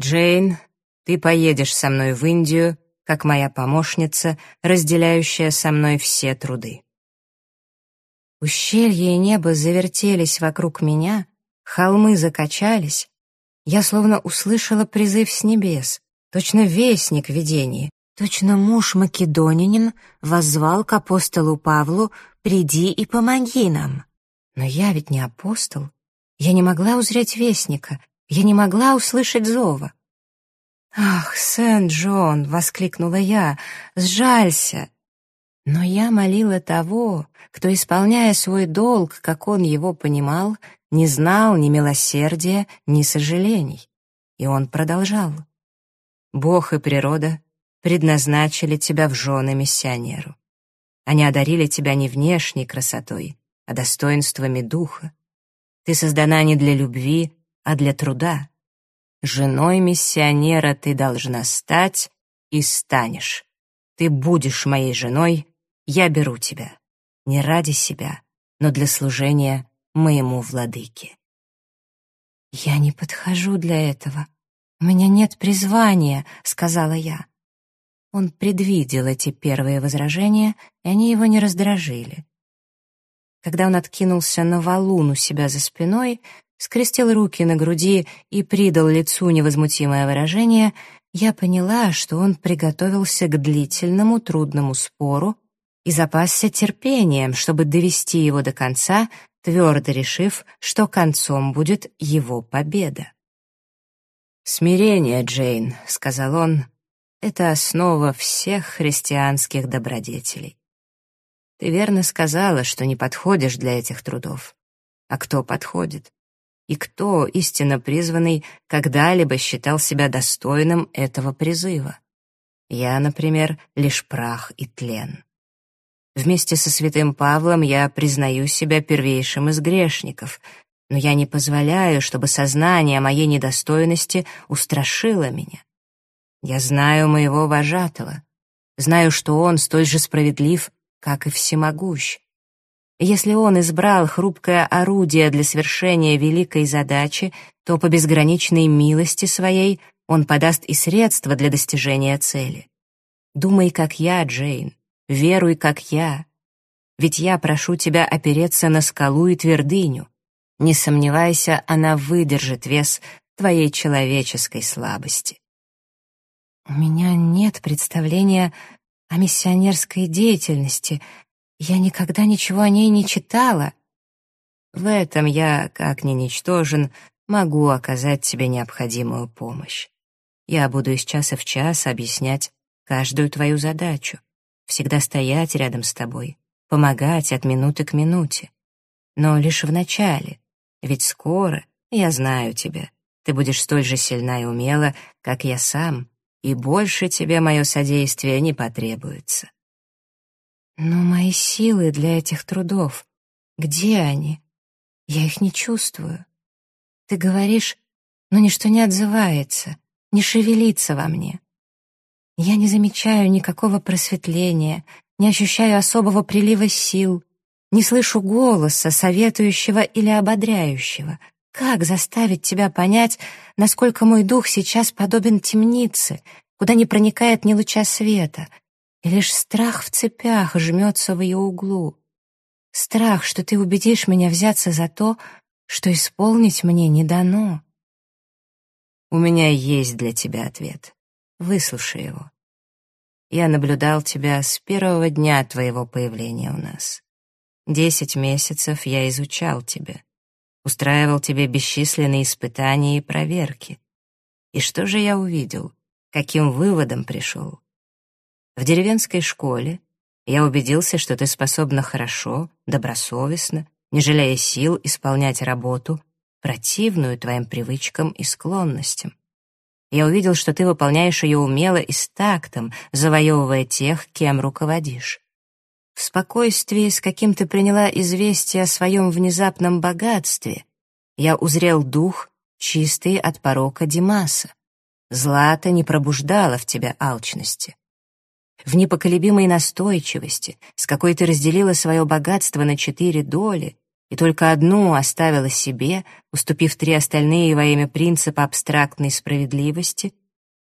S1: «Джейн, ты поедешь со мной в Индию, как моя помощница, разделяющая со мной все труды. Ущелье и небо завертелись вокруг меня, холмы закачались. Я словно услышала призыв с небес, точно вестник видений, точно муж Македонянин воззвал к апостолу Павлу «Приди и помоги нам». Но я ведь не апостол. Я не могла узреть вестника, я не могла услышать зова. «Ах, Сент-Джон!» — воскликнула я. «Сжалься!» Но я молила того, кто, исполняя свой долг, как он его понимал, не знал ни милосердия, ни сожалений. И он продолжал. «Бог и природа предназначили тебя в жены миссионеру. Они одарили тебя не внешней красотой, а достоинствами духа. Ты создана не для любви, а для труда. Женой миссионера ты должна стать и станешь. Ты будешь моей женой, я беру тебя. Не ради себя, но для служения моему владыке. «Я не подхожу для этого. У меня нет призвания», — сказала я. Он предвидел эти первые возражения, и они его не раздражили. Когда он откинулся на валун у себя за спиной, скрестил руки на груди и придал лицу невозмутимое выражение, я поняла, что он приготовился к длительному трудному спору и запасся терпением, чтобы довести его до конца, твердо решив, что концом будет его победа. «Смирение, Джейн», — сказал он, — «это основа всех христианских добродетелей. Ты верно сказала, что не подходишь для этих трудов. А кто подходит? И кто, истинно призванный, когда-либо считал себя достойным этого призыва? Я, например, лишь прах и тлен. Вместе со святым Павлом я признаю себя первейшим из грешников, но я не позволяю, чтобы сознание моей недостойности устрашило меня. Я знаю моего вожатого, знаю, что он столь же справедлив, как и всемогущ. Если он избрал хрупкое орудие для свершения великой задачи, то по безграничной милости своей он подаст и средства для достижения цели. Думай, как я, Джейн, веруй, как я. Ведь я прошу тебя опереться на скалу и твердыню. Не сомневайся, она выдержит вес твоей человеческой слабости. У меня нет представления о миссионерской деятельности. Я никогда ничего о ней не читала. В этом я, как ни ничтожен, могу оказать тебе необходимую помощь. Я буду из часа в час объяснять каждую твою задачу, всегда стоять рядом с тобой, помогать от минуты к минуте. Но лишь в начале, ведь скоро, я знаю тебя, ты будешь столь же сильна и умела, как я сам, и больше тебе мое содействие не потребуется. Но мои силы для этих трудов, где они? Я их не чувствую. Ты говоришь, но ничто не отзывается, не шевелится во мне. Я не замечаю никакого просветления, не ощущаю особого прилива сил. Не слышу голоса, советующего или ободряющего. Как заставить тебя понять, насколько мой дух сейчас подобен темнице, куда не проникает ни луча света, и лишь страх в цепях жмется в ее углу? Страх, что ты убедишь меня взяться за то, что исполнить мне не дано. У меня есть для тебя ответ. Выслушай его. Я наблюдал тебя с первого дня твоего появления у нас. Десять месяцев я изучал тебя, устраивал тебе бесчисленные испытания и проверки. И что же я увидел? Каким выводом пришел? В деревенской школе я убедился, что ты способна хорошо, добросовестно, не жалея сил исполнять работу, противную твоим привычкам и склонностям. Я увидел, что ты выполняешь ее умело и с тактом, завоевывая тех, кем руководишь. В спокойствии, с каким ты приняла известие о своем внезапном богатстве, я узрел дух, чистый от порока Димаса. Злато не пробуждало в тебя алчности. В непоколебимой настойчивости, с какой ты разделила свое богатство на четыре доли, и только одну оставила себе, уступив три остальные во имя принципа абстрактной справедливости,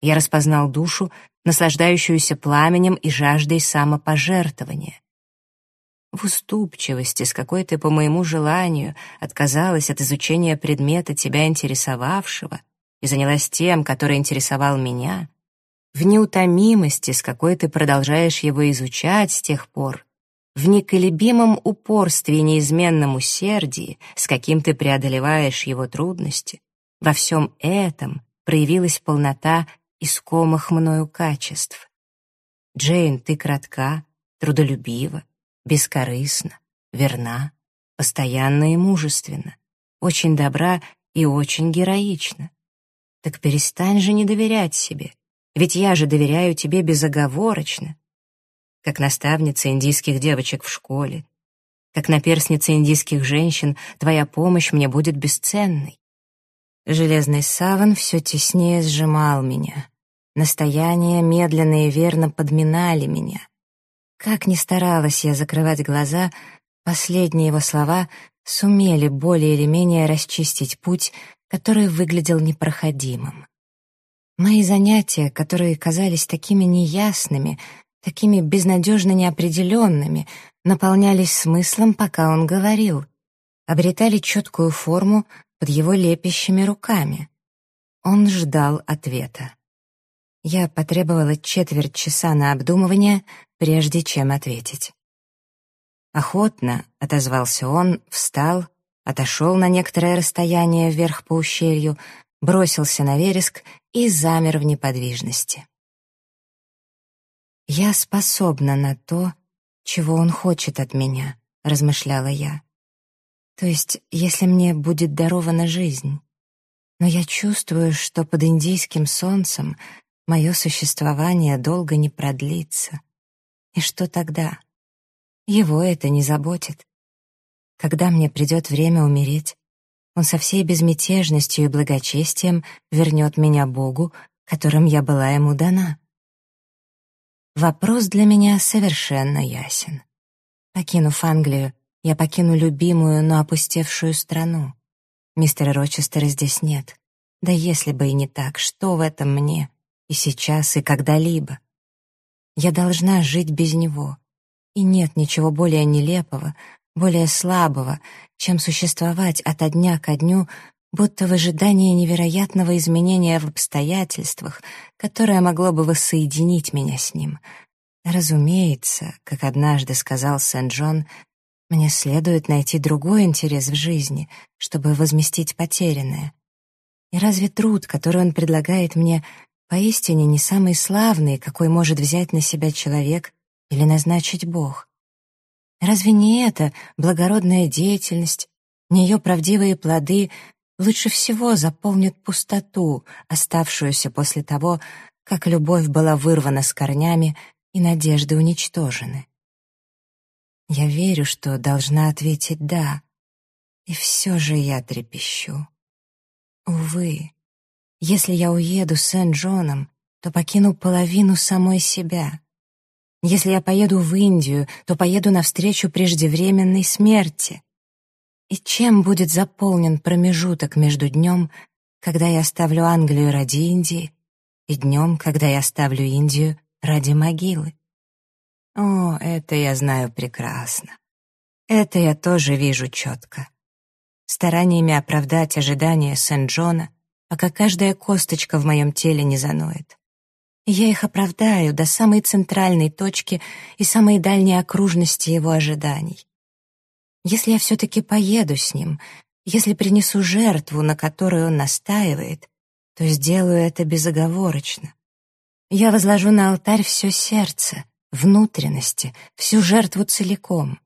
S1: я распознал душу, наслаждающуюся пламенем и жаждой самопожертвования. В уступчивости, с какой ты по моему желанию отказалась от изучения предмета тебя интересовавшего и занялась тем, который интересовал меня, в неутомимости, с какой ты продолжаешь его изучать с тех пор, в неколебимом упорстве и неизменном усердии, с каким ты преодолеваешь его трудности, во всем этом проявилась полнота искомых мною качеств. Джейн, ты кратка, трудолюбива, бескорыстна, верна, постоянна и мужественна, очень добра и очень героична. Так перестань же не доверять себе, ведь я же доверяю тебе безоговорочно, как наставница индийских девочек в школе, как наперсница индийских женщин, твоя помощь мне будет бесценной. Железный саван все теснее сжимал меня. Настояния медленно и верно подминали меня. Как ни старалась я закрывать глаза, последние его слова сумели более или менее расчистить путь, который выглядел непроходимым. Мои занятия, которые казались такими неясными, такими безнадежно неопределенными, наполнялись смыслом, пока он говорил, обретали четкую форму под его лепящими руками. Он ждал ответа. Я потребовала четверть часа на обдумывание, прежде чем ответить. Охотно, — отозвался он, встал, отошел на некоторое расстояние вверх по ущелью, бросился на вереск и замер в неподвижности. «Я способна на то, чего он хочет от меня», — размышляла я. «То есть, если мне будет дарована жизнь. Но я чувствую, что под индийским солнцем мое существование долго не продлится. И что тогда? Его это не заботит. Когда мне придет время умереть, он со всей безмятежностью и благочестием вернет меня Богу, которым я была ему дана. Вопрос для меня совершенно ясен. Покинув Англию, я покину любимую, но опустевшую страну. Мистера Рочестера здесь нет. Да если бы и не так, что в этом мне? И сейчас, и когда-либо. Я должна жить без него. И нет ничего более нелепого, более слабого, чем существовать ото дня ко дню будто в ожидании невероятного изменения в обстоятельствах, которое могло бы воссоединить меня с ним. Разумеется, как однажды сказал Сент-Джон, мне следует найти другой интерес в жизни, чтобы возместить потерянное. И разве труд, который он предлагает мне, поистине не самый славный, какой может взять на себя человек или назначить Бог? Разве не это благородная деятельность, не ее правдивые плоды лучше всего заполнит пустоту, оставшуюся после того, как любовь была вырвана с корнями и надежды уничтожены. Я верю, что должна ответить «да», и все же я трепещу. Увы, если я уеду с Сент-Джоном, то покину половину самой себя. Если я поеду в Индию, то поеду навстречу преждевременной смерти. И чем будет заполнен промежуток между днем, когда я оставлю Англию ради Индии, и днем, когда я оставлю Индию ради могилы? О, это я знаю прекрасно. Это я тоже вижу четко. Стараниями оправдать ожидания Сент-Джона, пока каждая косточка в моем теле не заноет. Я их оправдаю до самой центральной точки и самой дальней окружности его ожиданий. Если я все-таки поеду с ним, если принесу жертву, на которую он настаивает, то сделаю это безоговорочно. Я возложу на алтарь все сердце, внутренности, всю жертву целиком.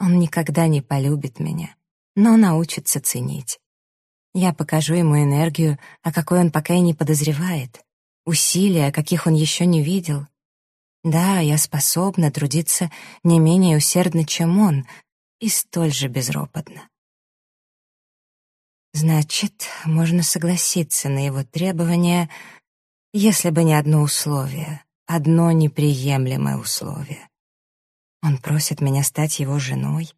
S1: Он никогда не полюбит меня, но научится ценить. Я покажу ему энергию, о какой он пока и не подозревает, усилия, каких он еще не видел. Да, я способна трудиться не менее усердно, чем он, и столь же безропотно. Значит, можно согласиться на его требования, если бы не одно условие, одно неприемлемое условие. Он просит меня стать его женой,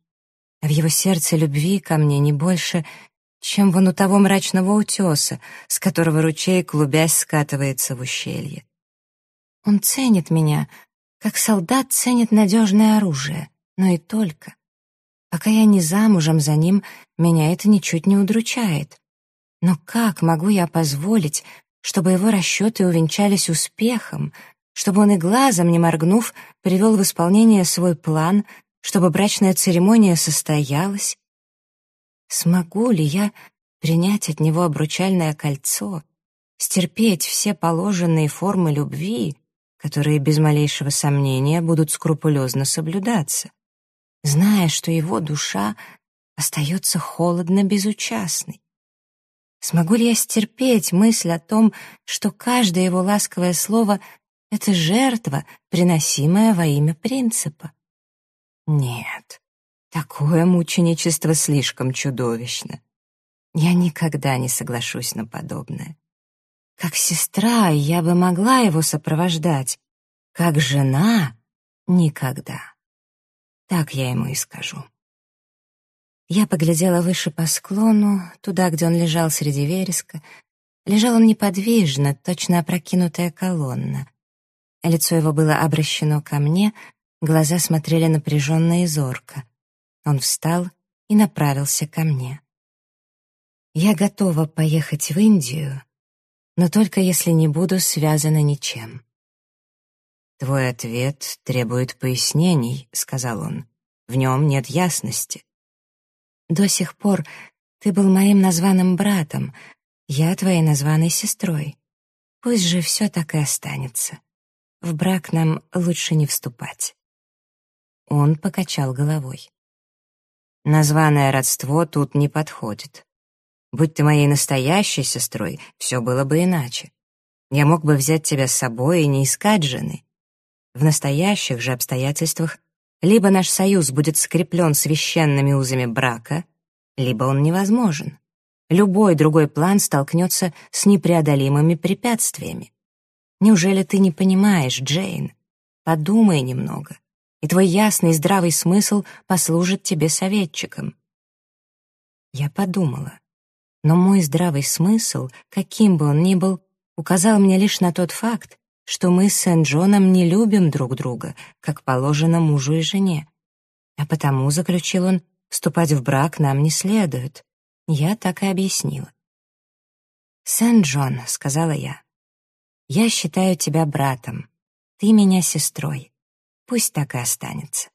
S1: а в его сердце любви ко мне не больше, чем вон у того мрачного утеса, с которого ручей, клубясь, скатывается в ущелье. Он ценит меня, как солдат ценит надежное оружие, но и только. Пока я не замужем за ним, меня это ничуть не удручает. Но как могу я позволить, чтобы его расчеты увенчались успехом, чтобы он и глазом не моргнув привел в исполнение свой план, чтобы брачная церемония состоялась? Смогу ли я принять от него обручальное кольцо, стерпеть все положенные формы любви, которые без малейшего сомнения будут скрупулезно соблюдаться, зная, что его душа остается холодно безучастной? Смогу ли я стерпеть мысль о том, что каждое его ласковое слово это жертва, приносимая во имя принципа. Нет, такое мученичество слишком чудовищно. Я никогда не соглашусь на подобное. Как сестра я бы могла его сопровождать, как жена — никогда. Так я ему и скажу. Я поглядела выше по склону, туда, где он лежал среди вереска. Лежал он неподвижно, точно опрокинутая колонна. Лицо его было обращено ко мне, глаза смотрели напряженно и зорко. Он встал и направился ко мне. «Я готова поехать в Индию, но только если не буду связана ничем». «Твой ответ требует пояснений», — сказал он. «В нем нет ясности». «До сих пор ты был моим названным братом, я твоей названной сестрой. Пусть же все так и останется. В брак нам лучше не вступать. Он покачал головой. Названное родство тут не подходит. Будь ты моей настоящей сестрой, все было бы иначе. Я мог бы взять тебя с собой и не искать жены. В настоящих же обстоятельствах либо наш союз будет скреплен священными узами брака, либо он невозможен. Любой другой план столкнется с непреодолимыми препятствиями. Неужели ты не понимаешь, Джейн? Подумай немного, и твой ясный и здравый смысл послужит тебе советчиком. Я подумала, но мой здравый смысл, каким бы он ни был, указал мне лишь на тот факт, что мы с Сент-Джоном не любим друг друга, как положено мужу и жене. А потому, заключил он, вступать в брак нам не следует. Я так и объяснила. «Сент-Джон», — сказала я, я считаю тебя братом, ты меня сестрой. Пусть так и останется».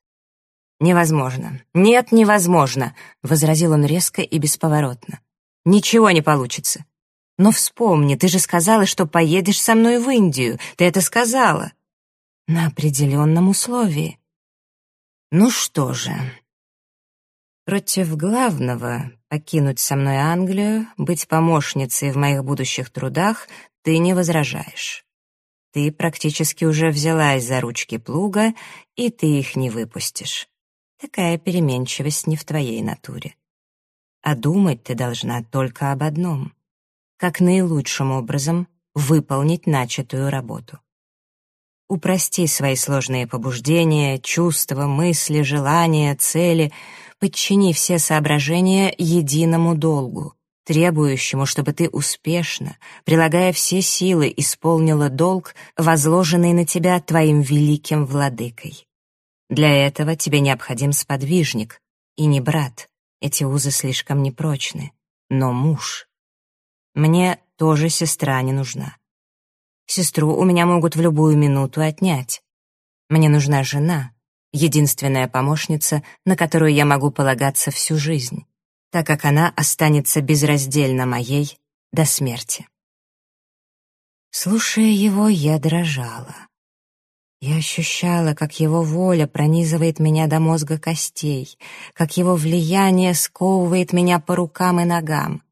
S1: «Невозможно. Нет, невозможно», — возразил он резко и бесповоротно. «Ничего не получится. Но вспомни, ты же сказала, что поедешь со мной в Индию. Ты это сказала». «На определенном условии». «Ну что же...» Против главного — покинуть со мной Англию, быть помощницей в моих будущих трудах ты не возражаешь. Ты практически уже взялась за ручки плуга, и ты их не выпустишь. Такая переменчивость не в твоей натуре. А думать ты должна только об одном — как наилучшим образом выполнить начатую работу. Упрости свои сложные побуждения, чувства, мысли, желания, цели, подчини все соображения единому долгу, требующему, чтобы ты успешно, прилагая все силы, исполнила долг, возложенный на тебя твоим великим владыкой. Для этого тебе необходим сподвижник, и не брат, эти узы слишком непрочны, но муж. Мне тоже сестра не нужна. Сестру у меня могут в любую минуту отнять. Мне нужна жена, единственная помощница, на которую я могу полагаться всю жизнь, так как она останется безраздельно моей до смерти. Слушая его, я дрожала. Я ощущала, как его воля пронизывает меня до мозга костей, как его влияние сковывает меня по рукам и ногам.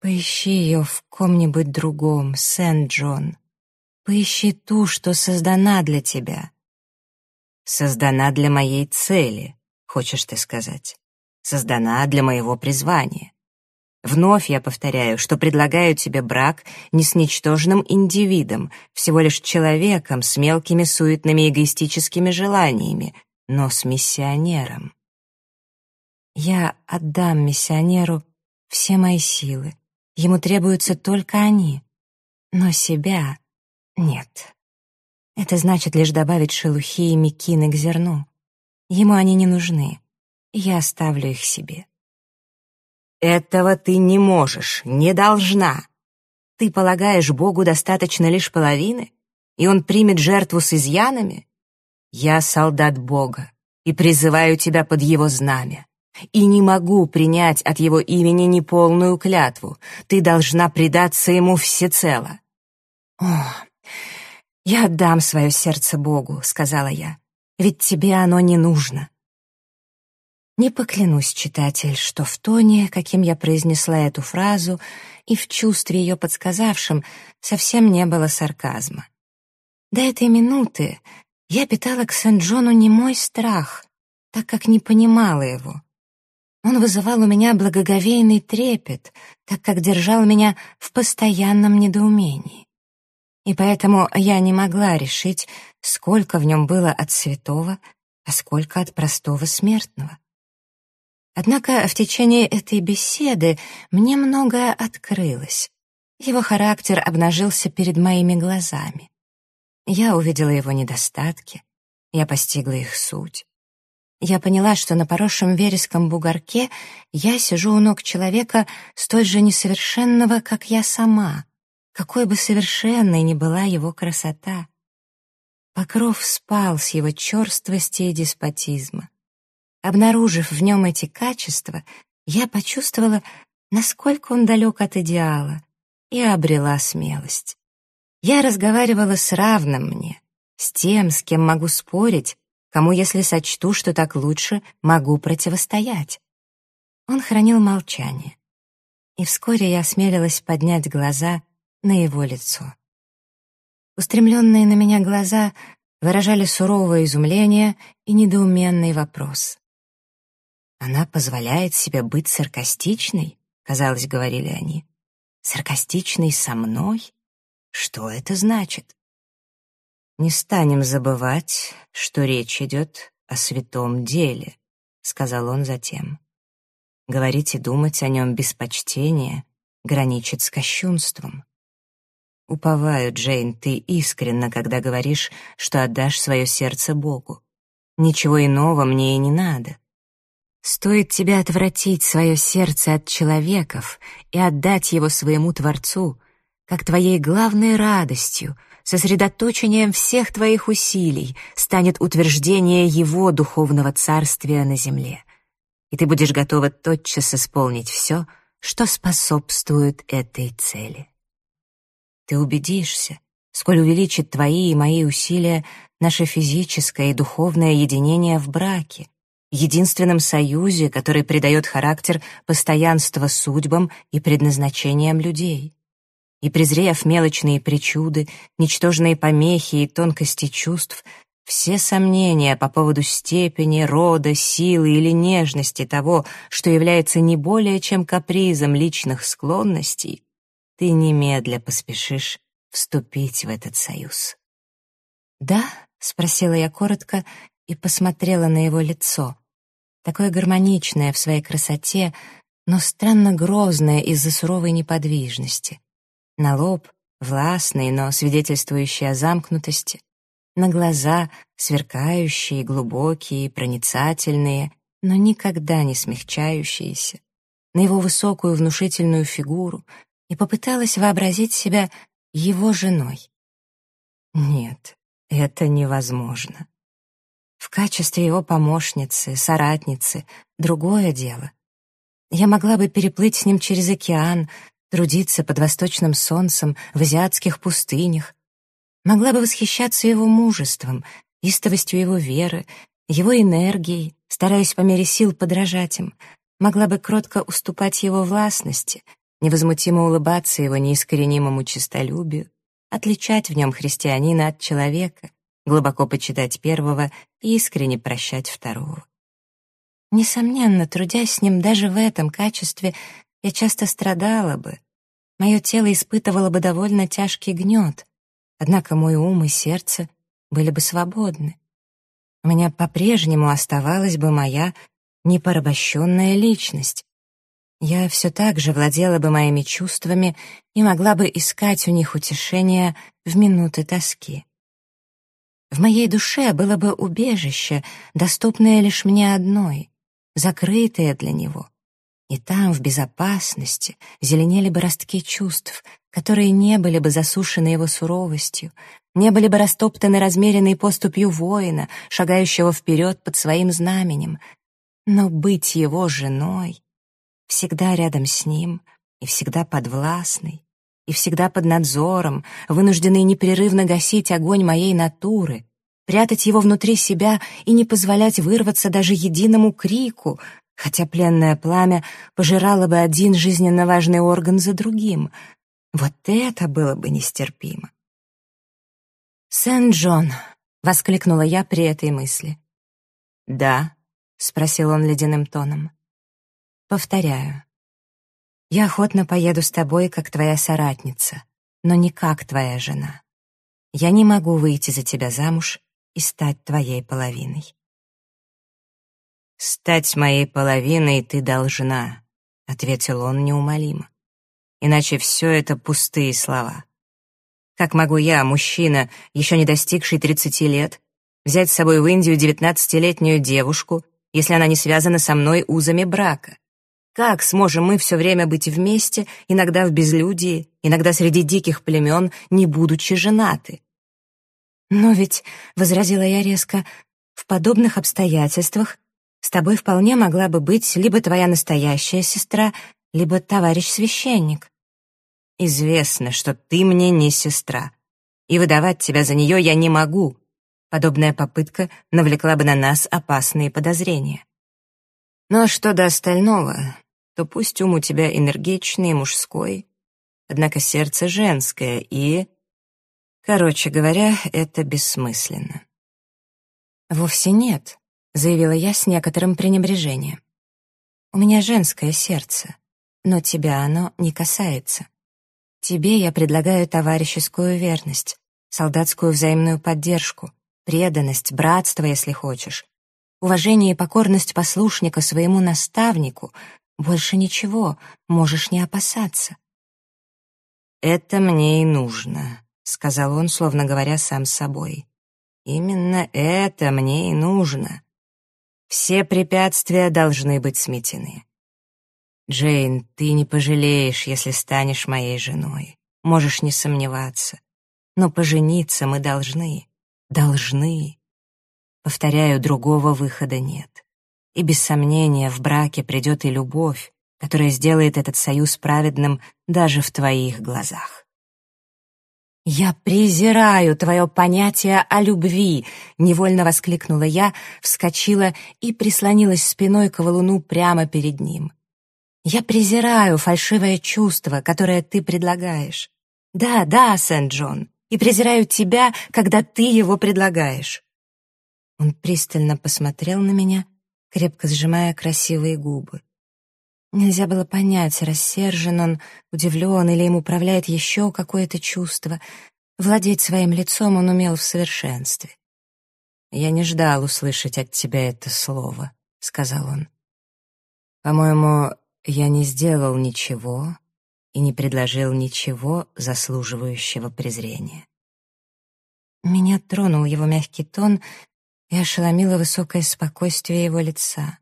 S1: Поищи ее в ком-нибудь другом, Сент-Джон. Поищи ту, что создана для тебя. Создана для моей цели, хочешь ты сказать. Создана для моего призвания. Вновь я повторяю, что предлагаю тебе брак не с ничтожным индивидом, всего лишь человеком с мелкими суетными эгоистическими желаниями, но с миссионером. Я отдам миссионеру все мои силы. Ему требуются только они. Но себя нет. Это значит лишь добавить шелухи и мекины к зерну. Ему они не нужны. Я оставлю их себе. Этого ты не можешь, не должна. Ты полагаешь, Богу достаточно лишь половины, и Он примет жертву с изъянами? Я солдат Бога и призываю тебя под Его знамя. И не могу принять от Его имени неполную клятву. Ты должна предаться Ему всецело. О, «Я отдам свое сердце Богу», — сказала я, — «ведь тебе оно не нужно». Не поклянусь, читатель, что в тоне, каким я произнесла эту фразу, и в чувстве ее подсказавшем, совсем не было сарказма. До этой минуты я питала к Сент-Джону немой страх, так как не понимала его. Он вызывал у меня благоговейный трепет, так как держал меня в постоянном недоумении и поэтому я не могла решить, сколько в нем было от святого, а сколько от простого смертного. Однако в течение этой беседы мне многое открылось. Его характер обнажился перед моими глазами. Я увидела его недостатки, я постигла их суть. Я поняла, что на поросшем вереском бугорке я сижу у ног человека столь же несовершенного, как я сама — какой бы совершенной ни была его красота. Покров спал с его черствости и деспотизма. Обнаружив в нем эти качества, я почувствовала, насколько он далек от идеала, и обрела смелость. Я разговаривала с равным мне, с тем, с кем могу спорить, кому, если сочту, что так лучше, могу противостоять. Он хранил молчание. И вскоре я осмелилась поднять глаза на его лицо. Устремленные на меня глаза выражали суровое изумление и недоуменный вопрос. «Она позволяет себе быть саркастичной?» — казалось, говорили они. «Саркастичной со мной? Что это значит?» «Не станем забывать, что речь идет о святом деле», — сказал он затем. «Говорить и думать о нем без почтения граничит с кощунством. Уповаю, Джейн, ты искренна, когда говоришь, что отдашь свое сердце Богу. Ничего иного мне и не надо. Стоит тебе отвратить свое сердце от человеков и отдать его своему Творцу, как твоей главной радостью, сосредоточением всех твоих усилий станет утверждение Его духовного царствия на земле. И ты будешь готова тотчас исполнить все, что способствует этой цели ты убедишься, сколь увеличит твои и мои усилия наше физическое и духовное единение в браке, единственном союзе, который придает характер постоянства судьбам и предназначениям людей. И презрев мелочные причуды, ничтожные помехи и тонкости чувств, все сомнения по поводу степени, рода, силы или нежности того, что является не более чем капризом личных склонностей, ты немедля поспешишь вступить в этот союз. «Да?» — спросила я коротко и посмотрела на его лицо. Такое гармоничное в своей красоте, но странно грозное из-за суровой неподвижности. На лоб властный, но свидетельствующий о замкнутости, на глаза сверкающие, глубокие, проницательные, но никогда не смягчающиеся, на его высокую внушительную фигуру и попыталась вообразить себя его женой. Нет, это невозможно. В качестве его помощницы, соратницы — другое дело. Я могла бы переплыть с ним через океан, трудиться под восточным солнцем в азиатских пустынях, могла бы восхищаться его мужеством, истовостью его веры, его энергией, стараясь по мере сил подражать им, могла бы кротко уступать его властности, невозмутимо улыбаться его неискоренимому честолюбию, отличать в нем христианина от человека, глубоко почитать первого и искренне прощать второго. Несомненно, трудясь с ним даже в этом качестве, я часто страдала бы. Мое тело испытывало бы довольно тяжкий гнет, однако мой ум и сердце были бы свободны. У меня по-прежнему оставалась бы моя непорабощенная личность. Я все так же владела бы моими чувствами и могла бы искать у них утешения в минуты тоски. В моей душе было бы убежище, доступное лишь мне одной, закрытое для него. И там, в безопасности, зеленели бы ростки чувств, которые не были бы засушены его суровостью, не были бы растоптаны размеренной поступью воина, шагающего вперед под своим знаменем, но быть его женой, всегда рядом с ним и всегда подвластной, и всегда под надзором, вынужденной непрерывно гасить огонь моей натуры, прятать его внутри себя и не позволять вырваться даже единому крику, хотя пленное пламя пожирало бы один жизненно важный орган за другим. Вот это было бы нестерпимо. «Сент-Джон!» — воскликнула я при этой мысли. «Да», — спросил он ледяным тоном. «Повторяю. Я охотно поеду с тобой, как твоя соратница, но не как твоя жена. Я не могу выйти за тебя замуж и стать твоей половиной». «Стать моей половиной ты должна», — ответил он неумолимо. «Иначе все это пустые слова. Как могу я, мужчина, еще не достигший тридцати лет, взять с собой в Индию девятнадцатилетнюю девушку если она не связана со мной узами брака? Как сможем мы все время быть вместе, иногда в безлюдии, иногда среди диких племен, не будучи женаты? Но ведь, — возразила я резко, — в подобных обстоятельствах с тобой вполне могла бы быть либо твоя настоящая сестра, либо товарищ-священник. Известно, что ты мне не сестра, и выдавать тебя за нее я не могу, Подобная попытка навлекла бы на нас опасные подозрения. Но что до остального, то пусть ум у тебя энергичный, мужской, однако сердце женское и... Короче говоря, это бессмысленно. «Вовсе нет», — заявила я с некоторым пренебрежением. «У меня женское сердце, но тебя оно не касается. Тебе я предлагаю товарищескую верность, солдатскую взаимную поддержку, преданность, братство, если хочешь, уважение и покорность послушника своему наставнику, больше ничего, можешь не опасаться. «Это мне и нужно», — сказал он, словно говоря сам с собой. «Именно это мне и нужно. Все препятствия должны быть сметены. Джейн, ты не пожалеешь, если станешь моей женой. Можешь не сомневаться. Но пожениться мы должны должны. Повторяю, другого выхода нет. И без сомнения в браке придет и любовь, которая сделает этот союз праведным даже в твоих глазах. «Я презираю твое понятие о любви!» — невольно воскликнула я, вскочила и прислонилась спиной к валуну прямо перед ним. «Я презираю фальшивое чувство, которое ты предлагаешь. Да, да, Сент-Джон, и презираю тебя, когда ты его предлагаешь». Он пристально посмотрел на меня, крепко сжимая красивые губы. Нельзя было понять, рассержен он, удивлен или им управляет еще какое-то чувство. Владеть своим лицом он умел в совершенстве. «Я не ждал услышать от тебя это слово», — сказал он. «По-моему, я не сделал ничего и не предложил ничего, заслуживающего презрения». Меня тронул его мягкий тон и ошеломило высокое спокойствие его лица.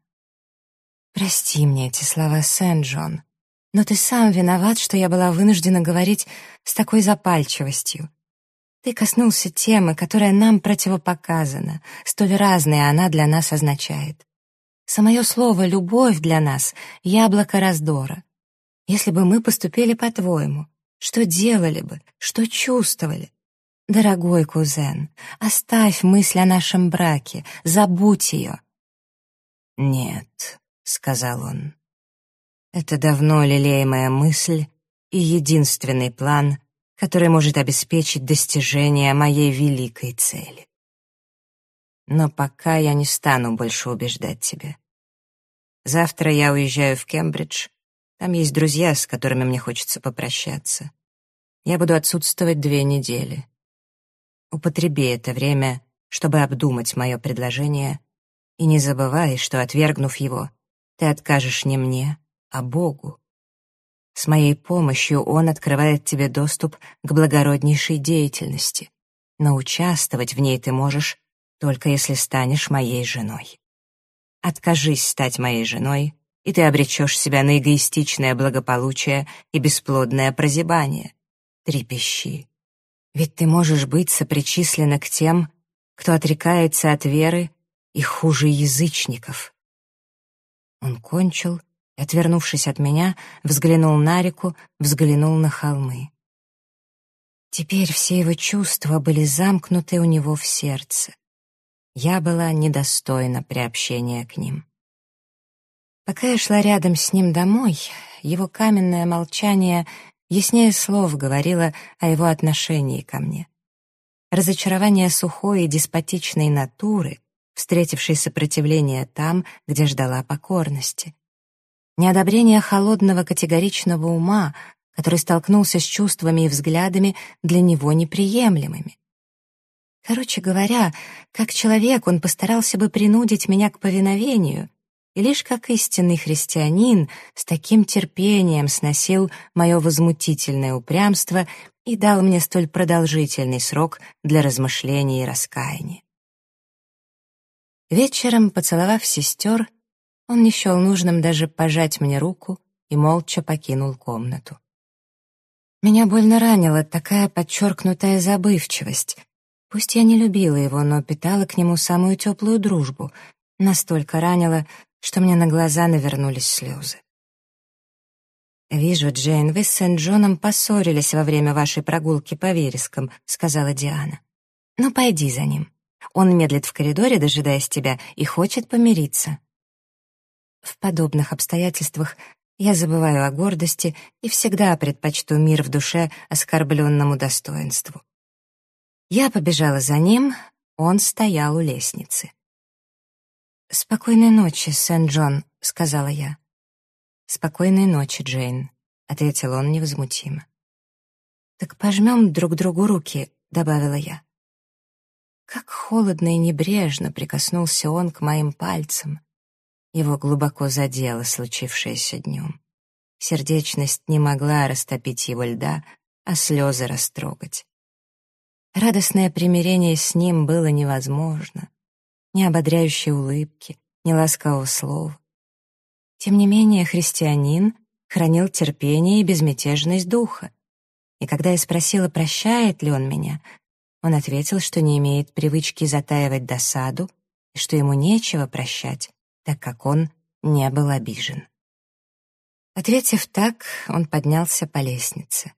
S1: «Прости мне эти слова, Сент-Джон, но ты сам виноват, что я была вынуждена говорить с такой запальчивостью. Ты коснулся темы, которая нам противопоказана, столь разная она для нас означает. Самое слово «любовь» для нас — яблоко раздора. Если бы мы поступили по-твоему, что делали бы, что чувствовали? Дорогой кузен, оставь мысль о нашем браке, забудь ее.
S2: «Нет», — сказал он, — «это давно лелеемая мысль и единственный план, который может обеспечить достижение моей великой цели. Но пока я не стану больше убеждать тебя. Завтра я уезжаю в Кембридж. Там есть друзья, с которыми мне хочется попрощаться. Я буду отсутствовать две недели. Употреби это время, чтобы обдумать мое предложение, и не забывай, что, отвергнув его, ты откажешь не мне, а Богу. С моей помощью он открывает тебе доступ к благороднейшей деятельности. Но участвовать в ней ты можешь, только если станешь моей женой. Откажись стать моей женой, и ты обречешь себя на эгоистичное благополучие и бесплодное прозябание. Трепещи. Ведь ты можешь быть сопричислена к тем, кто отрекается от веры и хуже язычников. Он кончил отвернувшись от меня, взглянул на реку, взглянул на холмы. Теперь все его чувства были замкнуты у него в сердце. Я была недостойна приобщения к ним. Пока я шла рядом с ним домой, его каменное молчание яснее слов говорило о его отношении ко мне. Разочарование сухой и деспотичной натуры, встретившей сопротивление там, где ждала покорности неодобрение холодного категоричного ума, который столкнулся с чувствами и взглядами для него неприемлемыми. Короче говоря, как человек он постарался бы принудить меня к повиновению, и лишь как истинный христианин с таким терпением сносил мое возмутительное упрямство и дал мне столь продолжительный срок для размышлений и раскаяния. Вечером, поцеловав сестер, он не счел нужным даже пожать мне руку и молча покинул комнату. Меня больно ранила такая подчеркнутая забывчивость. Пусть я не любила его, но питала к нему самую теплую дружбу. Настолько ранила, что мне на глаза навернулись слезы. «Вижу, Джейн, вы с Сент-Джоном поссорились во время вашей прогулки по верескам», — сказала Диана. «Ну, пойди за ним. Он медлит в коридоре, дожидаясь тебя, и хочет помириться». В подобных обстоятельствах я забываю о гордости и всегда предпочту мир в душе оскорбленному достоинству. Я побежала за ним, он стоял у лестницы. «Спокойной ночи, Сент-Джон», — сказала я. «Спокойной ночи, Джейн», — ответил он невозмутимо. «Так пожмем друг другу руки», — добавила я. Как холодно и небрежно прикоснулся он к моим пальцам. Его глубоко задело случившееся днем. Сердечность не могла растопить его льда, а слезы растрогать. Радостное примирение с ним было невозможно. Ни ободряющей улыбки, ни ласкового слова. Тем не менее, христианин хранил терпение и безмятежность духа. И когда я спросила, прощает ли он меня, он ответил, что не имеет привычки затаивать досаду и что ему нечего прощать, так как он не был обижен. Ответив так, он поднялся по лестнице.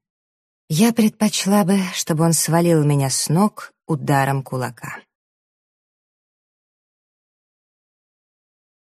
S2: Я предпочла бы, чтобы он свалил меня с ног ударом кулака.